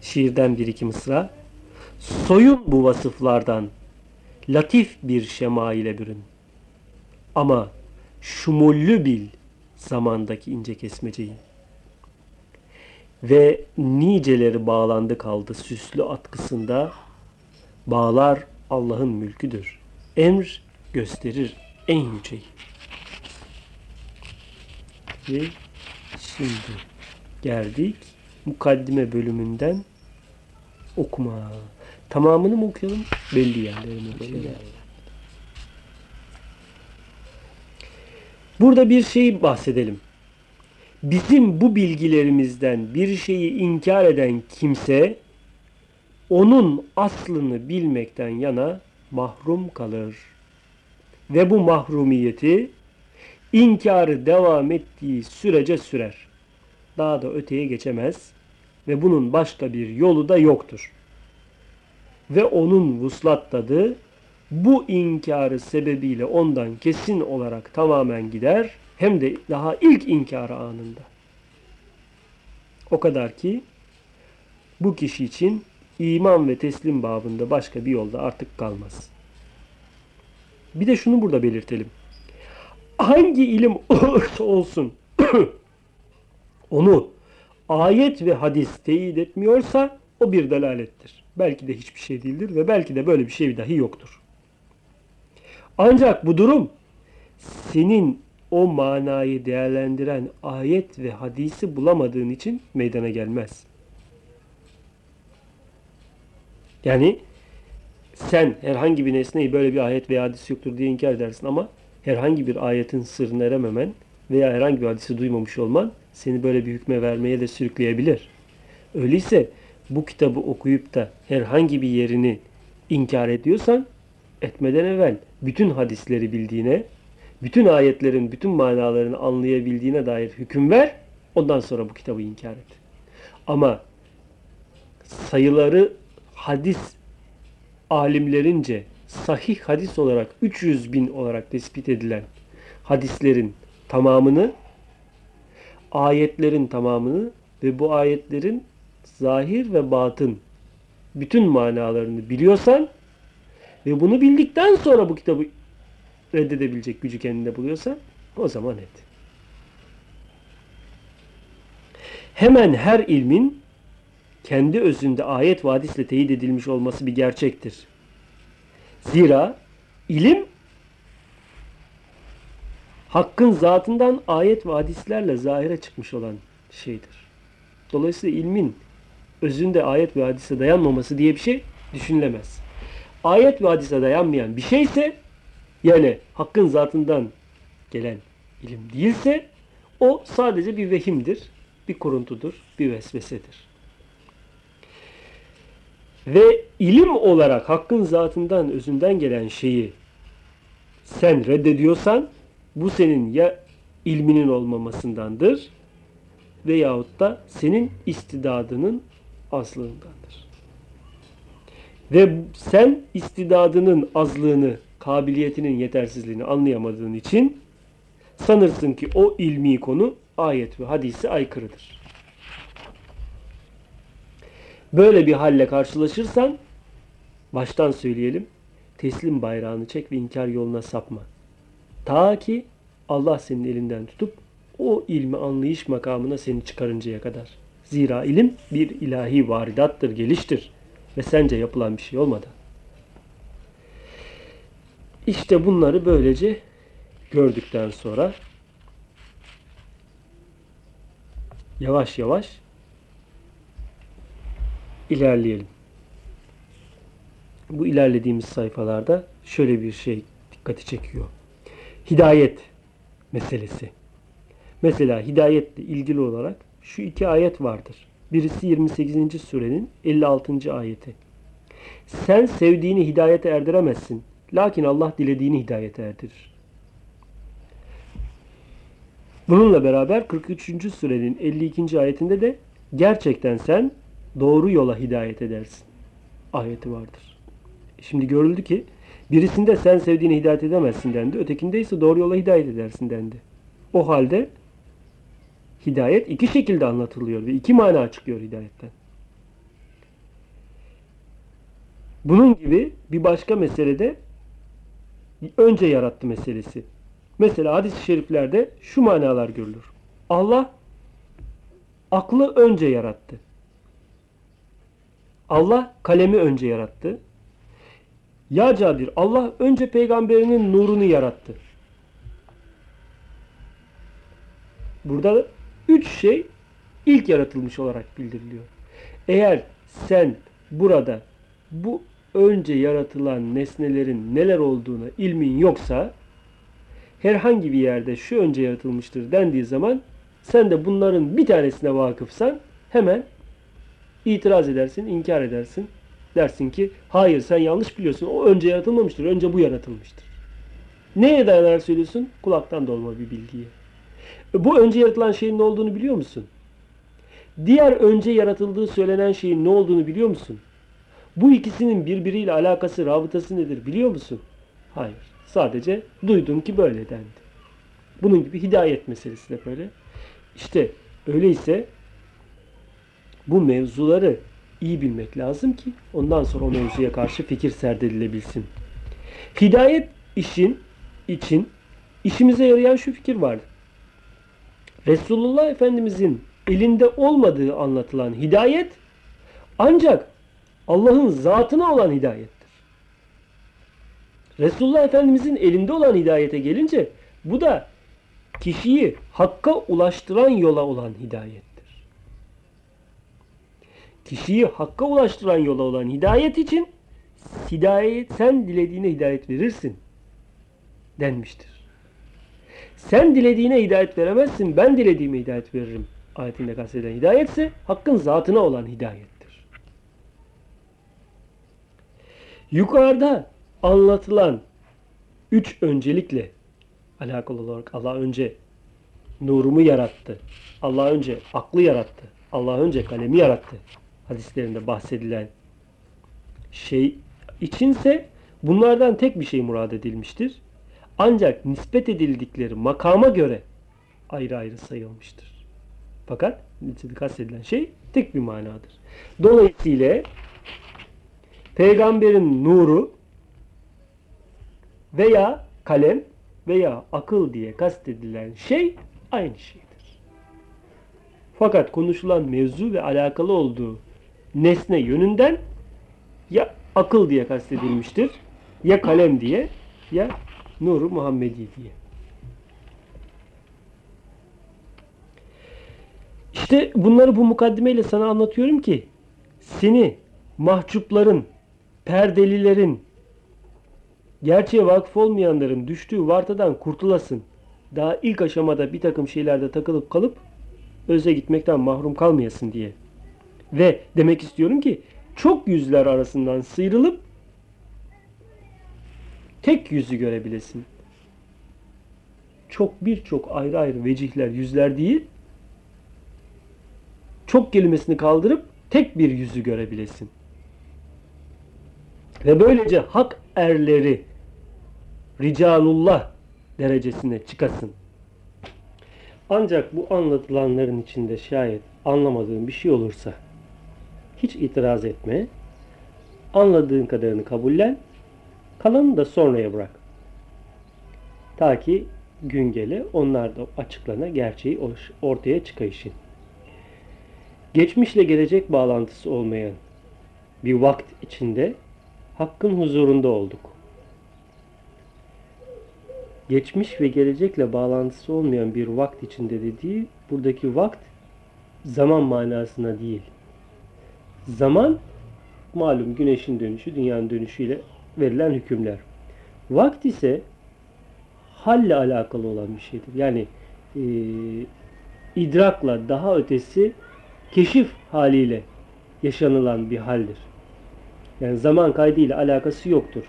Şiirden bir iki mısra. Soyun bu vasıflardan latif bir şema ile bürün. Ama şumullü bil zamandaki ince kesmeceyi. Ve niceleri bağlandı kaldı süslü atkısında. Bağlar Allah'ın mülküdür. Emr gösterir en yüceyi. Ve şimdi geldik mukaddime bölümünden okuma. Tamamını mı okuyalım? Belli yerlerini okuyalım. Burada bir şey bahsedelim. Bizim bu bilgilerimizden bir şeyi inkar eden kimse onun aslını bilmekten yana mahrum kalır. Ve bu mahrumiyeti inkarı devam ettiği sürece sürer. Daha da öteye geçemez ve bunun başka bir yolu da yoktur. Ve onun vuslat tadı bu inkarı sebebiyle ondan kesin olarak tamamen gider hem de daha ilk inkarı anında. O kadar ki bu kişi için iman ve teslim babında başka bir yolda artık kalmaz. Bir de şunu burada belirtelim. Hangi ilim [laughs] olursa olsun [clears throat] onu ayet ve hadis teyit etmiyorsa o bir delalettir. Belki de hiçbir şey değildir ve belki de böyle bir şey dahi yoktur. Ancak bu durum senin o manayı değerlendiren ayet ve hadisi bulamadığın için meydana gelmez. Yani sen herhangi bir nesneyi böyle bir ayet veya hadis yoktur diye inkar edersin ama herhangi bir ayetin sırrına erememen veya herhangi bir hadisi duymamış olman seni böyle bir hükme vermeye de sürükleyebilir. Öyleyse bu kitabı okuyup da herhangi bir yerini inkar ediyorsan etmeden evvel bütün hadisleri bildiğine, bütün ayetlerin bütün manalarını anlayabildiğine dair hüküm ver. Ondan sonra bu kitabı inkar et. Ama sayıları hadis alimlerince sahih hadis olarak 300 bin olarak tespit edilen hadislerin tamamını, ayetlerin tamamını ve bu ayetlerin zahir ve batın bütün manalarını biliyorsan ve bunu bildikten sonra bu kitabı reddedebilecek gücü kendinde buluyorsan o zaman et. Hemen her ilmin kendi özünde ayet ve hadisle teyit edilmiş olması bir gerçektir. Zira ilim hakkın zatından ayet ve hadislerle zahire çıkmış olan şeydir. Dolayısıyla ilmin özünde ayet ve hadise dayanmaması diye bir şey düşünülemez. Ayet ve hadise dayanmayan bir şeyse yani hakkın zatından gelen ilim değilse o sadece bir vehimdir, bir kuruntudur, bir vesvesedir. Ve ilim olarak hakkın zatından, özünden gelen şeyi sen reddediyorsan bu senin ya ilminin olmamasındandır veyahut da senin istidadının azlığındandır. Ve sen istidadının azlığını, kabiliyetinin yetersizliğini anlayamadığın için sanırsın ki o ilmi konu ayet ve hadise aykırıdır. Böyle bir halle karşılaşırsan baştan söyleyelim teslim bayrağını çek ve inkar yoluna sapma. Ta ki Allah senin elinden tutup o ilmi anlayış makamına seni çıkarıncaya kadar. Zira ilim bir ilahi varidattır, geliştir ve sence yapılan bir şey olmadan. İşte bunları böylece gördükten sonra yavaş yavaş ilerleyelim. Bu ilerlediğimiz sayfalarda şöyle bir şey dikkati çekiyor. Hidayet meselesi. Mesela hidayetle ilgili olarak şu iki ayet vardır. Birisi 28. surenin 56. ayeti. Sen sevdiğini hidayete erdiremezsin. Lakin Allah dilediğini hidayete erdirir. Bununla beraber 43. surenin 52. ayetinde de gerçekten sen doğru yola hidayet edersin. Ayeti vardır. Şimdi görüldü ki birisinde sen sevdiğini hidayet edemezsin dendi. Ötekinde ise doğru yola hidayet edersin dendi. O halde hidayet iki şekilde anlatılıyor ve iki mana çıkıyor hidayetten. Bunun gibi bir başka meselede önce yarattı meselesi. Mesela hadis-i şeriflerde şu manalar görülür. Allah aklı önce yarattı. Allah kalemi önce yarattı. Ya Cabir Allah önce peygamberinin nurunu yarattı. Burada üç şey ilk yaratılmış olarak bildiriliyor. Eğer sen burada bu önce yaratılan nesnelerin neler olduğuna ilmin yoksa herhangi bir yerde şu önce yaratılmıştır dendiği zaman sen de bunların bir tanesine vakıfsan hemen itiraz edersin, inkar edersin. Dersin ki hayır sen yanlış biliyorsun. O önce yaratılmamıştır. Önce bu yaratılmıştır. Neye dayanarak söylüyorsun? Kulaktan dolma bir bilgiye. Bu önce yaratılan şeyin ne olduğunu biliyor musun? Diğer önce yaratıldığı söylenen şeyin ne olduğunu biliyor musun? Bu ikisinin birbiriyle alakası, rabıtası nedir biliyor musun? Hayır. Sadece duydum ki böyle dendi. Bunun gibi hidayet meselesi de böyle. İşte öyleyse bu mevzuları iyi bilmek lazım ki ondan sonra o mevzuya karşı fikir serdedilebilsin. Hidayet işin için işimize yarayan şu fikir vardı. Resulullah Efendimizin elinde olmadığı anlatılan hidayet ancak Allah'ın zatına olan hidayettir. Resulullah Efendimizin elinde olan hidayete gelince bu da kişiyi hakka ulaştıran yola olan hidayettir. Kişiyi hakka ulaştıran yola olan hidayet için hidayet sen dilediğine hidayet verirsin denmiştir. Sen dilediğine hidayet veremezsin, ben dilediğime hidayet veririm. Ayetinde kastedilen hidayet ise hakkın zatına olan hidayettir. Yukarıda anlatılan üç öncelikle alakalı olarak Allah önce nurumu yarattı. Allah önce aklı yarattı. Allah önce kalemi yarattı. Hadislerinde bahsedilen şey içinse bunlardan tek bir şey murad edilmiştir. Ancak nispet edildikleri makama göre ayrı ayrı sayılmıştır. Fakat kastedilen şey tek bir manadır. Dolayısıyla peygamberin nuru veya kalem veya akıl diye kastedilen şey aynı şeydir. Fakat konuşulan mevzu ve alakalı olduğu nesne yönünden ya akıl diye kastedilmiştir, ya kalem diye, ya nuru Muhammedi diye. İşte bunları bu mukaddimeyle sana anlatıyorum ki seni mahcupların, perdelilerin, gerçeğe vakıf olmayanların düştüğü vartadan kurtulasın. Daha ilk aşamada bir takım şeylerde takılıp kalıp öze gitmekten mahrum kalmayasın diye. Ve demek istiyorum ki çok yüzler arasından sıyrılıp tek yüzü görebilesin. Çok birçok ayrı ayrı vecihler, yüzler değil, çok kelimesini kaldırıp tek bir yüzü görebilesin. Ve böylece hak erleri ricalullah derecesine çıkasın. Ancak bu anlatılanların içinde şayet anlamadığın bir şey olursa hiç itiraz etme. Anladığın kadarını kabullen. Kalanını da sonraya bırak. Ta ki gün gele onlar da açıklana gerçeği ortaya çıkayışın. Geçmişle gelecek bağlantısı olmayan bir vakt içinde Hakkın huzurunda olduk. Geçmiş ve gelecekle bağlantısı olmayan bir vakt içinde dediği buradaki vakt zaman manasına değil. Zaman malum güneşin dönüşü, dünyanın dönüşüyle verilen hükümler. Vakt ise halle alakalı olan bir şeydir. Yani e, idrakla daha ötesi keşif haliyle yaşanılan bir haldir. Yani zaman kaydıyla alakası yoktur.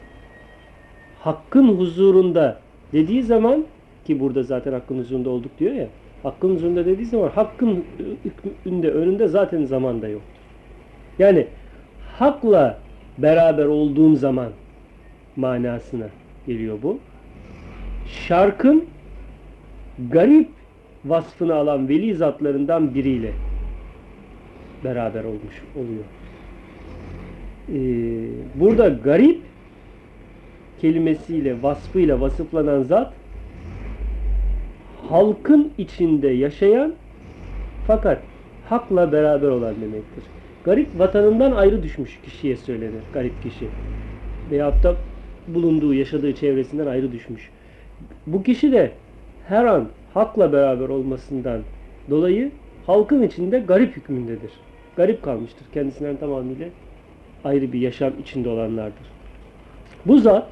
Hakkın huzurunda dediği zaman ki burada zaten hakkın huzurunda olduk diyor ya. Hakkın huzurunda dediği zaman hakkın hükmünde önünde zaten zaman da yoktur. Yani hakla beraber olduğum zaman manasına geliyor bu. Şarkın garip vasfını alan veli zatlarından biriyle beraber olmuş oluyor. Ee, burada garip kelimesiyle, vasfıyla vasıflanan zat halkın içinde yaşayan fakat hakla beraber olan demektir. Garip vatanından ayrı düşmüş kişiye söylenir. Garip kişi. Veyahut da bulunduğu, yaşadığı çevresinden ayrı düşmüş. Bu kişi de her an hakla beraber olmasından dolayı halkın içinde garip hükmündedir. Garip kalmıştır. Kendisinden tamamıyla ayrı bir yaşam içinde olanlardır. Bu zat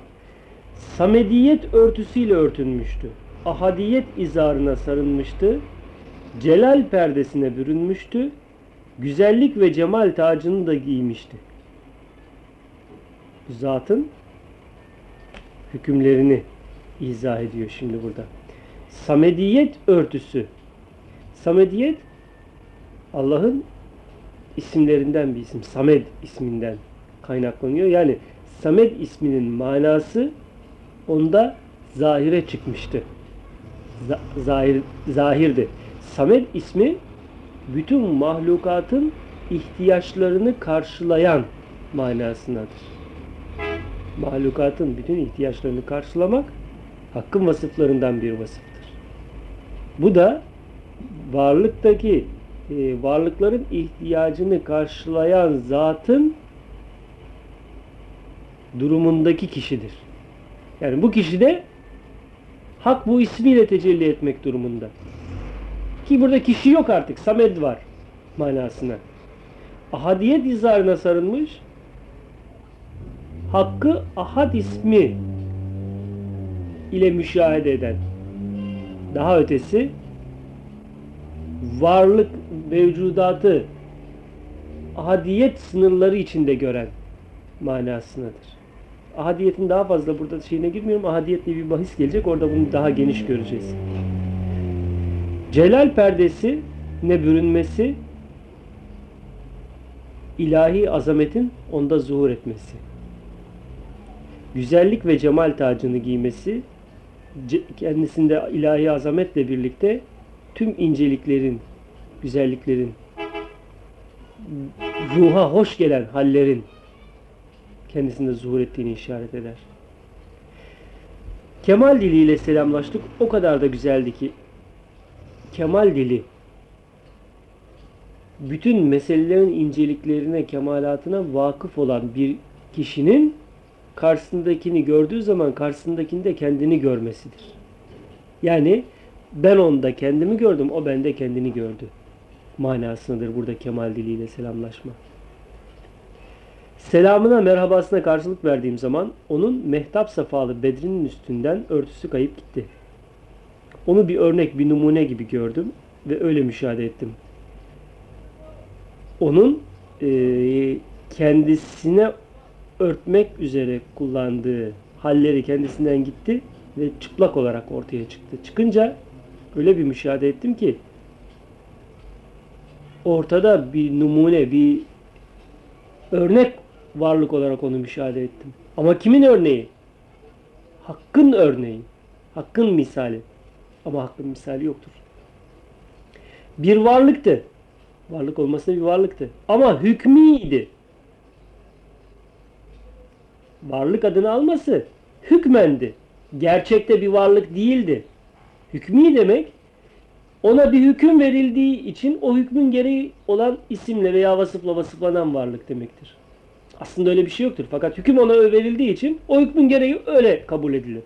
samediyet örtüsüyle örtünmüştü. Ahadiyet izarına sarılmıştı. Celal perdesine bürünmüştü. Güzellik ve cemal tacını da giymişti. Zatın hükümlerini izah ediyor şimdi burada. Samediyet örtüsü. Samediyet Allah'ın isimlerinden bir isim. Samed isminden kaynaklanıyor. Yani Samed isminin manası onda zahire çıkmıştı. Zahir, zahirdi. Samed ismi bütün mahlukatın ihtiyaçlarını karşılayan manasındadır. Mahlukatın bütün ihtiyaçlarını karşılamak hakkın vasıflarından bir vasıftır. Bu da varlıktaki e, varlıkların ihtiyacını karşılayan zatın durumundaki kişidir. Yani bu kişi de Hak bu ismiyle tecelli etmek durumunda. Ki burada kişi yok artık. Samed var manasına. Ahadiyet izharına sarılmış. Hakkı ahad ismi ile müşahede eden. Daha ötesi varlık mevcudatı ahadiyet sınırları içinde gören manasındadır. Ahadiyetin daha fazla burada şeyine girmiyorum. Ahadiyet diye bir bahis gelecek. Orada bunu daha geniş göreceğiz. Celal perdesi ne bürünmesi ilahi azametin onda zuhur etmesi. Güzellik ve cemal tacını giymesi kendisinde ilahi azametle birlikte tüm inceliklerin, güzelliklerin, ruha hoş gelen hallerin kendisinde zuhur ettiğini işaret eder. Kemal diliyle selamlaştık. O kadar da güzeldi ki kemal dili bütün meselelerin inceliklerine, kemalatına vakıf olan bir kişinin karşısındakini gördüğü zaman karşısındakinde kendini görmesidir. Yani ben onda kendimi gördüm, o bende kendini gördü. Manasındadır burada kemal diliyle selamlaşma. Selamına, merhabasına karşılık verdiğim zaman onun mehtap safalı bedrinin üstünden örtüsü kayıp gitti. Onu bir örnek, bir numune gibi gördüm ve öyle müşahede ettim. Onun e, kendisine örtmek üzere kullandığı halleri kendisinden gitti ve çıplak olarak ortaya çıktı. Çıkınca öyle bir müşahede ettim ki ortada bir numune, bir örnek varlık olarak onu müşahede ettim. Ama kimin örneği? Hakkın örneği. Hakkın misali. Ama hakkın misali yoktur. Bir varlıktı. Varlık olmasına bir varlıktı. Ama hükmiydi. Varlık adını alması hükmendi. Gerçekte bir varlık değildi. Hükmi demek ona bir hüküm verildiği için o hükmün gereği olan isimle veya vasıfla vasıflanan varlık demektir. Aslında öyle bir şey yoktur. Fakat hüküm ona verildiği için o hükmün gereği öyle kabul edilir.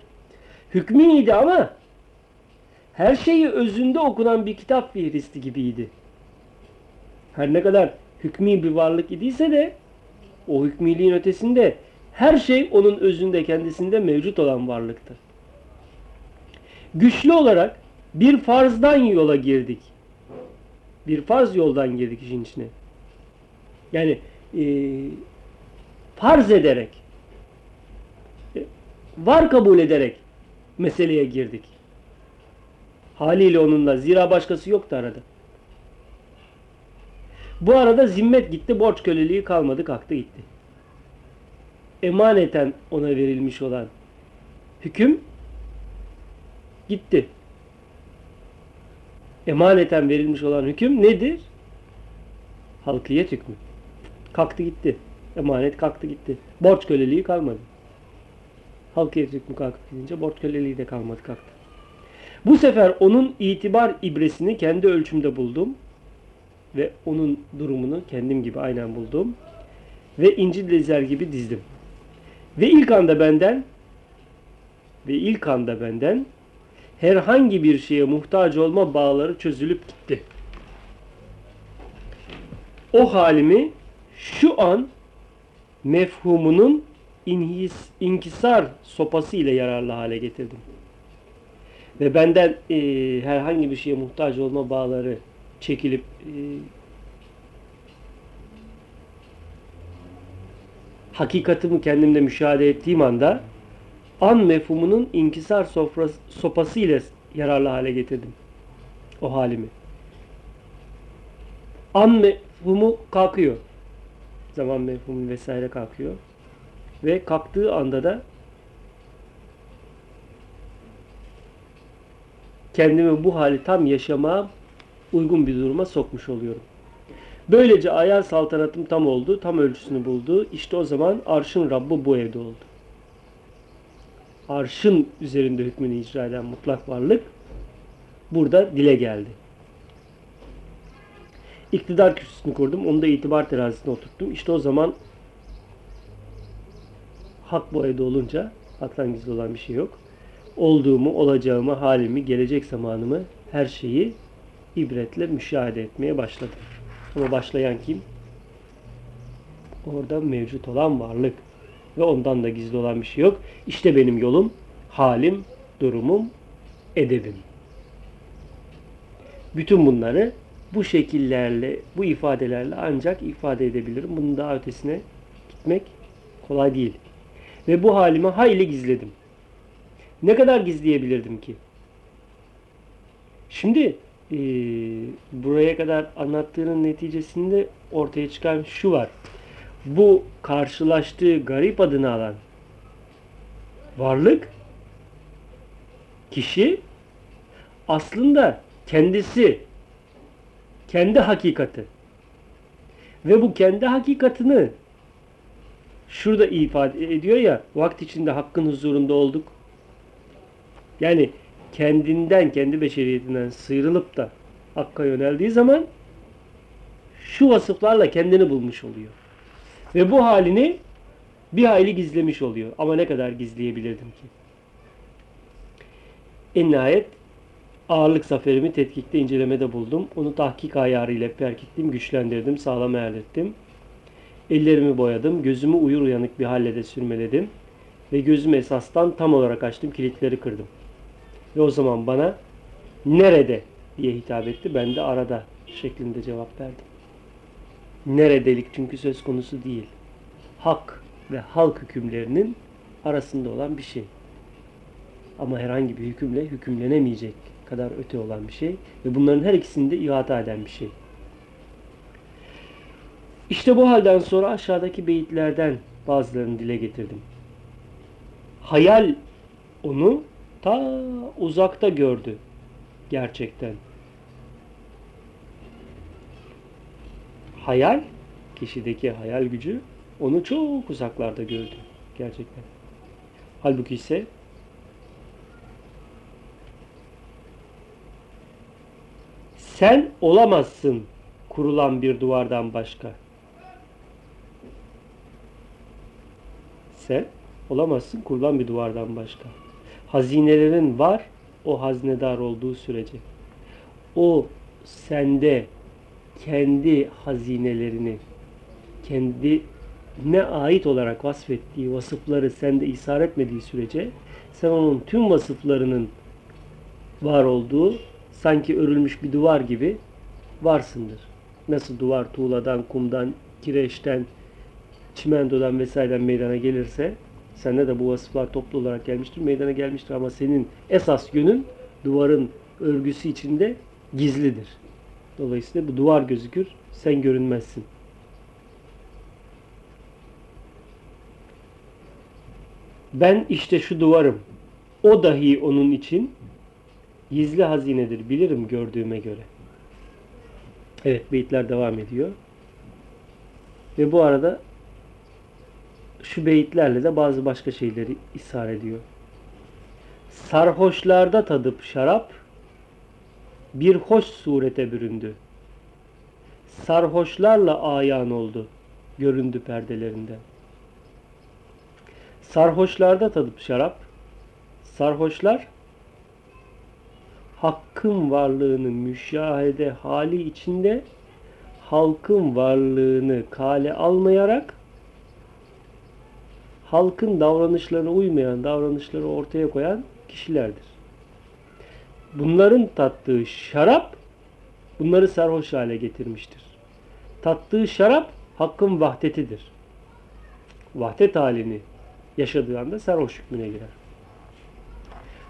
Hükmiydi ama her şeyi özünde okunan bir kitap fihristi gibiydi. Her ne kadar hükmü bir varlık idiyse de o hükmiliğin ötesinde her şey onun özünde kendisinde mevcut olan varlıktır. Güçlü olarak bir farzdan yola girdik. Bir farz yoldan girdik işin içine. Yani e, farz ederek e, var kabul ederek meseleye girdik. Haliyle onunla. Zira başkası yoktu arada. Bu arada zimmet gitti, borç köleliği kalmadı, kalktı gitti. Emaneten ona verilmiş olan hüküm gitti. Emaneten verilmiş olan hüküm nedir? Halkiyet hükmü. Kalktı gitti. Emanet kalktı gitti. Borç köleliği kalmadı. Halkiyet hükmü kalktı gidince borç köleliği de kalmadı kalktı. Bu sefer onun itibar ibresini kendi ölçümde buldum ve onun durumunu kendim gibi aynen buldum ve İncil dizer gibi dizdim. Ve ilk anda benden ve ilk anda benden herhangi bir şeye muhtaç olma bağları çözülüp gitti. O halimi şu an mefhumunun inkisar sopası ile yararlı hale getirdim. Ve benden e, herhangi bir şeye muhtaç olma bağları çekilip e, hakikatimi kendimde müşahede ettiğim anda an mefhumunun inkisar sofrası, sopası ile yararlı hale getirdim. O halimi. An mefhumu kalkıyor. Zaman mefhumu vesaire kalkıyor. Ve kalktığı anda da kendimi bu hali tam yaşamaya uygun bir duruma sokmuş oluyorum. Böylece ayar saltanatım tam oldu, tam ölçüsünü buldu. İşte o zaman arşın Rabbi bu evde oldu. Arşın üzerinde hükmünü icra eden mutlak varlık burada dile geldi. İktidar kürsüsünü kurdum. Onu da itibar terazisine oturttum. İşte o zaman hak bu evde olunca haktan gizli olan bir şey yok. Olduğumu, olacağımı, halimi, gelecek zamanımı, her şeyi ibretle müşahede etmeye başladım. Ama başlayan kim? Orada mevcut olan varlık. Ve ondan da gizli olan bir şey yok. İşte benim yolum, halim, durumum, edebim. Bütün bunları bu şekillerle, bu ifadelerle ancak ifade edebilirim. Bunun daha ötesine gitmek kolay değil. Ve bu halimi hayli gizledim. Ne kadar gizleyebilirdim ki? Şimdi eee, buraya kadar anlattığının neticesinde ortaya çıkan şu var. Bu karşılaştığı garip adını alan varlık kişi aslında kendisi kendi hakikati ve bu kendi hakikatini şurada ifade ediyor ya vakit içinde hakkın huzurunda olduk. Yani kendinden, kendi beşeriyetinden sıyrılıp da hakka yöneldiği zaman şu vasıflarla kendini bulmuş oluyor. Ve bu halini bir hayli gizlemiş oluyor. Ama ne kadar gizleyebilirdim ki? En nihayet ağırlık zaferimi tetkikte incelemede buldum. Onu tahkik ayarıyla perkittim, güçlendirdim, sağlam erlettim. Ellerimi boyadım, gözümü uyur uyanık bir hallede sürmeledim. Ve gözümü esastan tam olarak açtım, kilitleri kırdım. Ve o zaman bana nerede diye hitap etti. Ben de arada şeklinde cevap verdim. Neredelik çünkü söz konusu değil. Hak ve halk hükümlerinin arasında olan bir şey. Ama herhangi bir hükümle hükümlenemeyecek kadar öte olan bir şey. Ve bunların her ikisini de ihata eden bir şey. İşte bu halden sonra aşağıdaki beyitlerden bazılarını dile getirdim. Hayal onu ta uzakta gördü gerçekten. Hayal, kişideki hayal gücü onu çok uzaklarda gördü gerçekten. Halbuki ise sen olamazsın kurulan bir duvardan başka. Sen olamazsın kurulan bir duvardan başka. Hazinelerin var o haznedar olduğu sürece. O sende kendi hazinelerini kendine ait olarak vasfettiği vasıfları sende ishar etmediği sürece sen onun tüm vasıflarının var olduğu sanki örülmüş bir duvar gibi varsındır. Nasıl duvar tuğladan, kumdan, kireçten, çimentodan vesaireden meydana gelirse sende de bu vasıflar toplu olarak gelmiştir, meydana gelmiştir ama senin esas yönün duvarın örgüsü içinde gizlidir. Dolayısıyla bu duvar gözükür, sen görünmezsin. Ben işte şu duvarım. O dahi onun için gizli hazinedir. Bilirim gördüğüme göre. Evet beyitler devam ediyor. Ve bu arada şu beyitlerle de bazı başka şeyleri ishar ediyor. Sarhoşlarda tadıp şarap bir hoş surete büründü. Sarhoşlarla ayan oldu, göründü perdelerinden. Sarhoşlarda tadıp şarap, sarhoşlar hakkın varlığını müşahede hali içinde halkın varlığını kale almayarak halkın davranışlarına uymayan davranışları ortaya koyan kişilerdir. Bunların tattığı şarap bunları sarhoş hale getirmiştir. Tattığı şarap hakkın vahdetidir. Vahdet halini yaşadığı anda sarhoş hükmüne girer.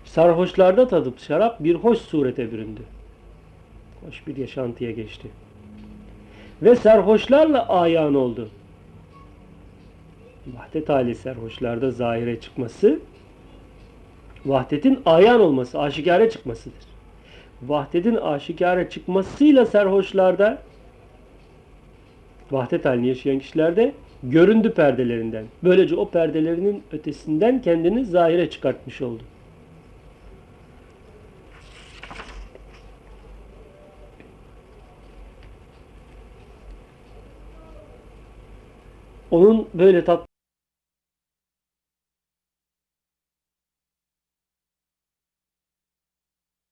Sarhoşlarda tadıp şarap bir hoş surete büründü. Hoş bir yaşantıya geçti. Ve sarhoşlarla ayan oldu. Vahdet hali sarhoşlarda zahire çıkması, vahdetin ayan olması, aşikare çıkmasıdır. Vahdetin aşikare çıkmasıyla sarhoşlarda, vahdet halini yaşayan kişilerde göründü perdelerinden. Böylece o perdelerinin ötesinden kendini zahire çıkartmış oldu. Onun böyle tat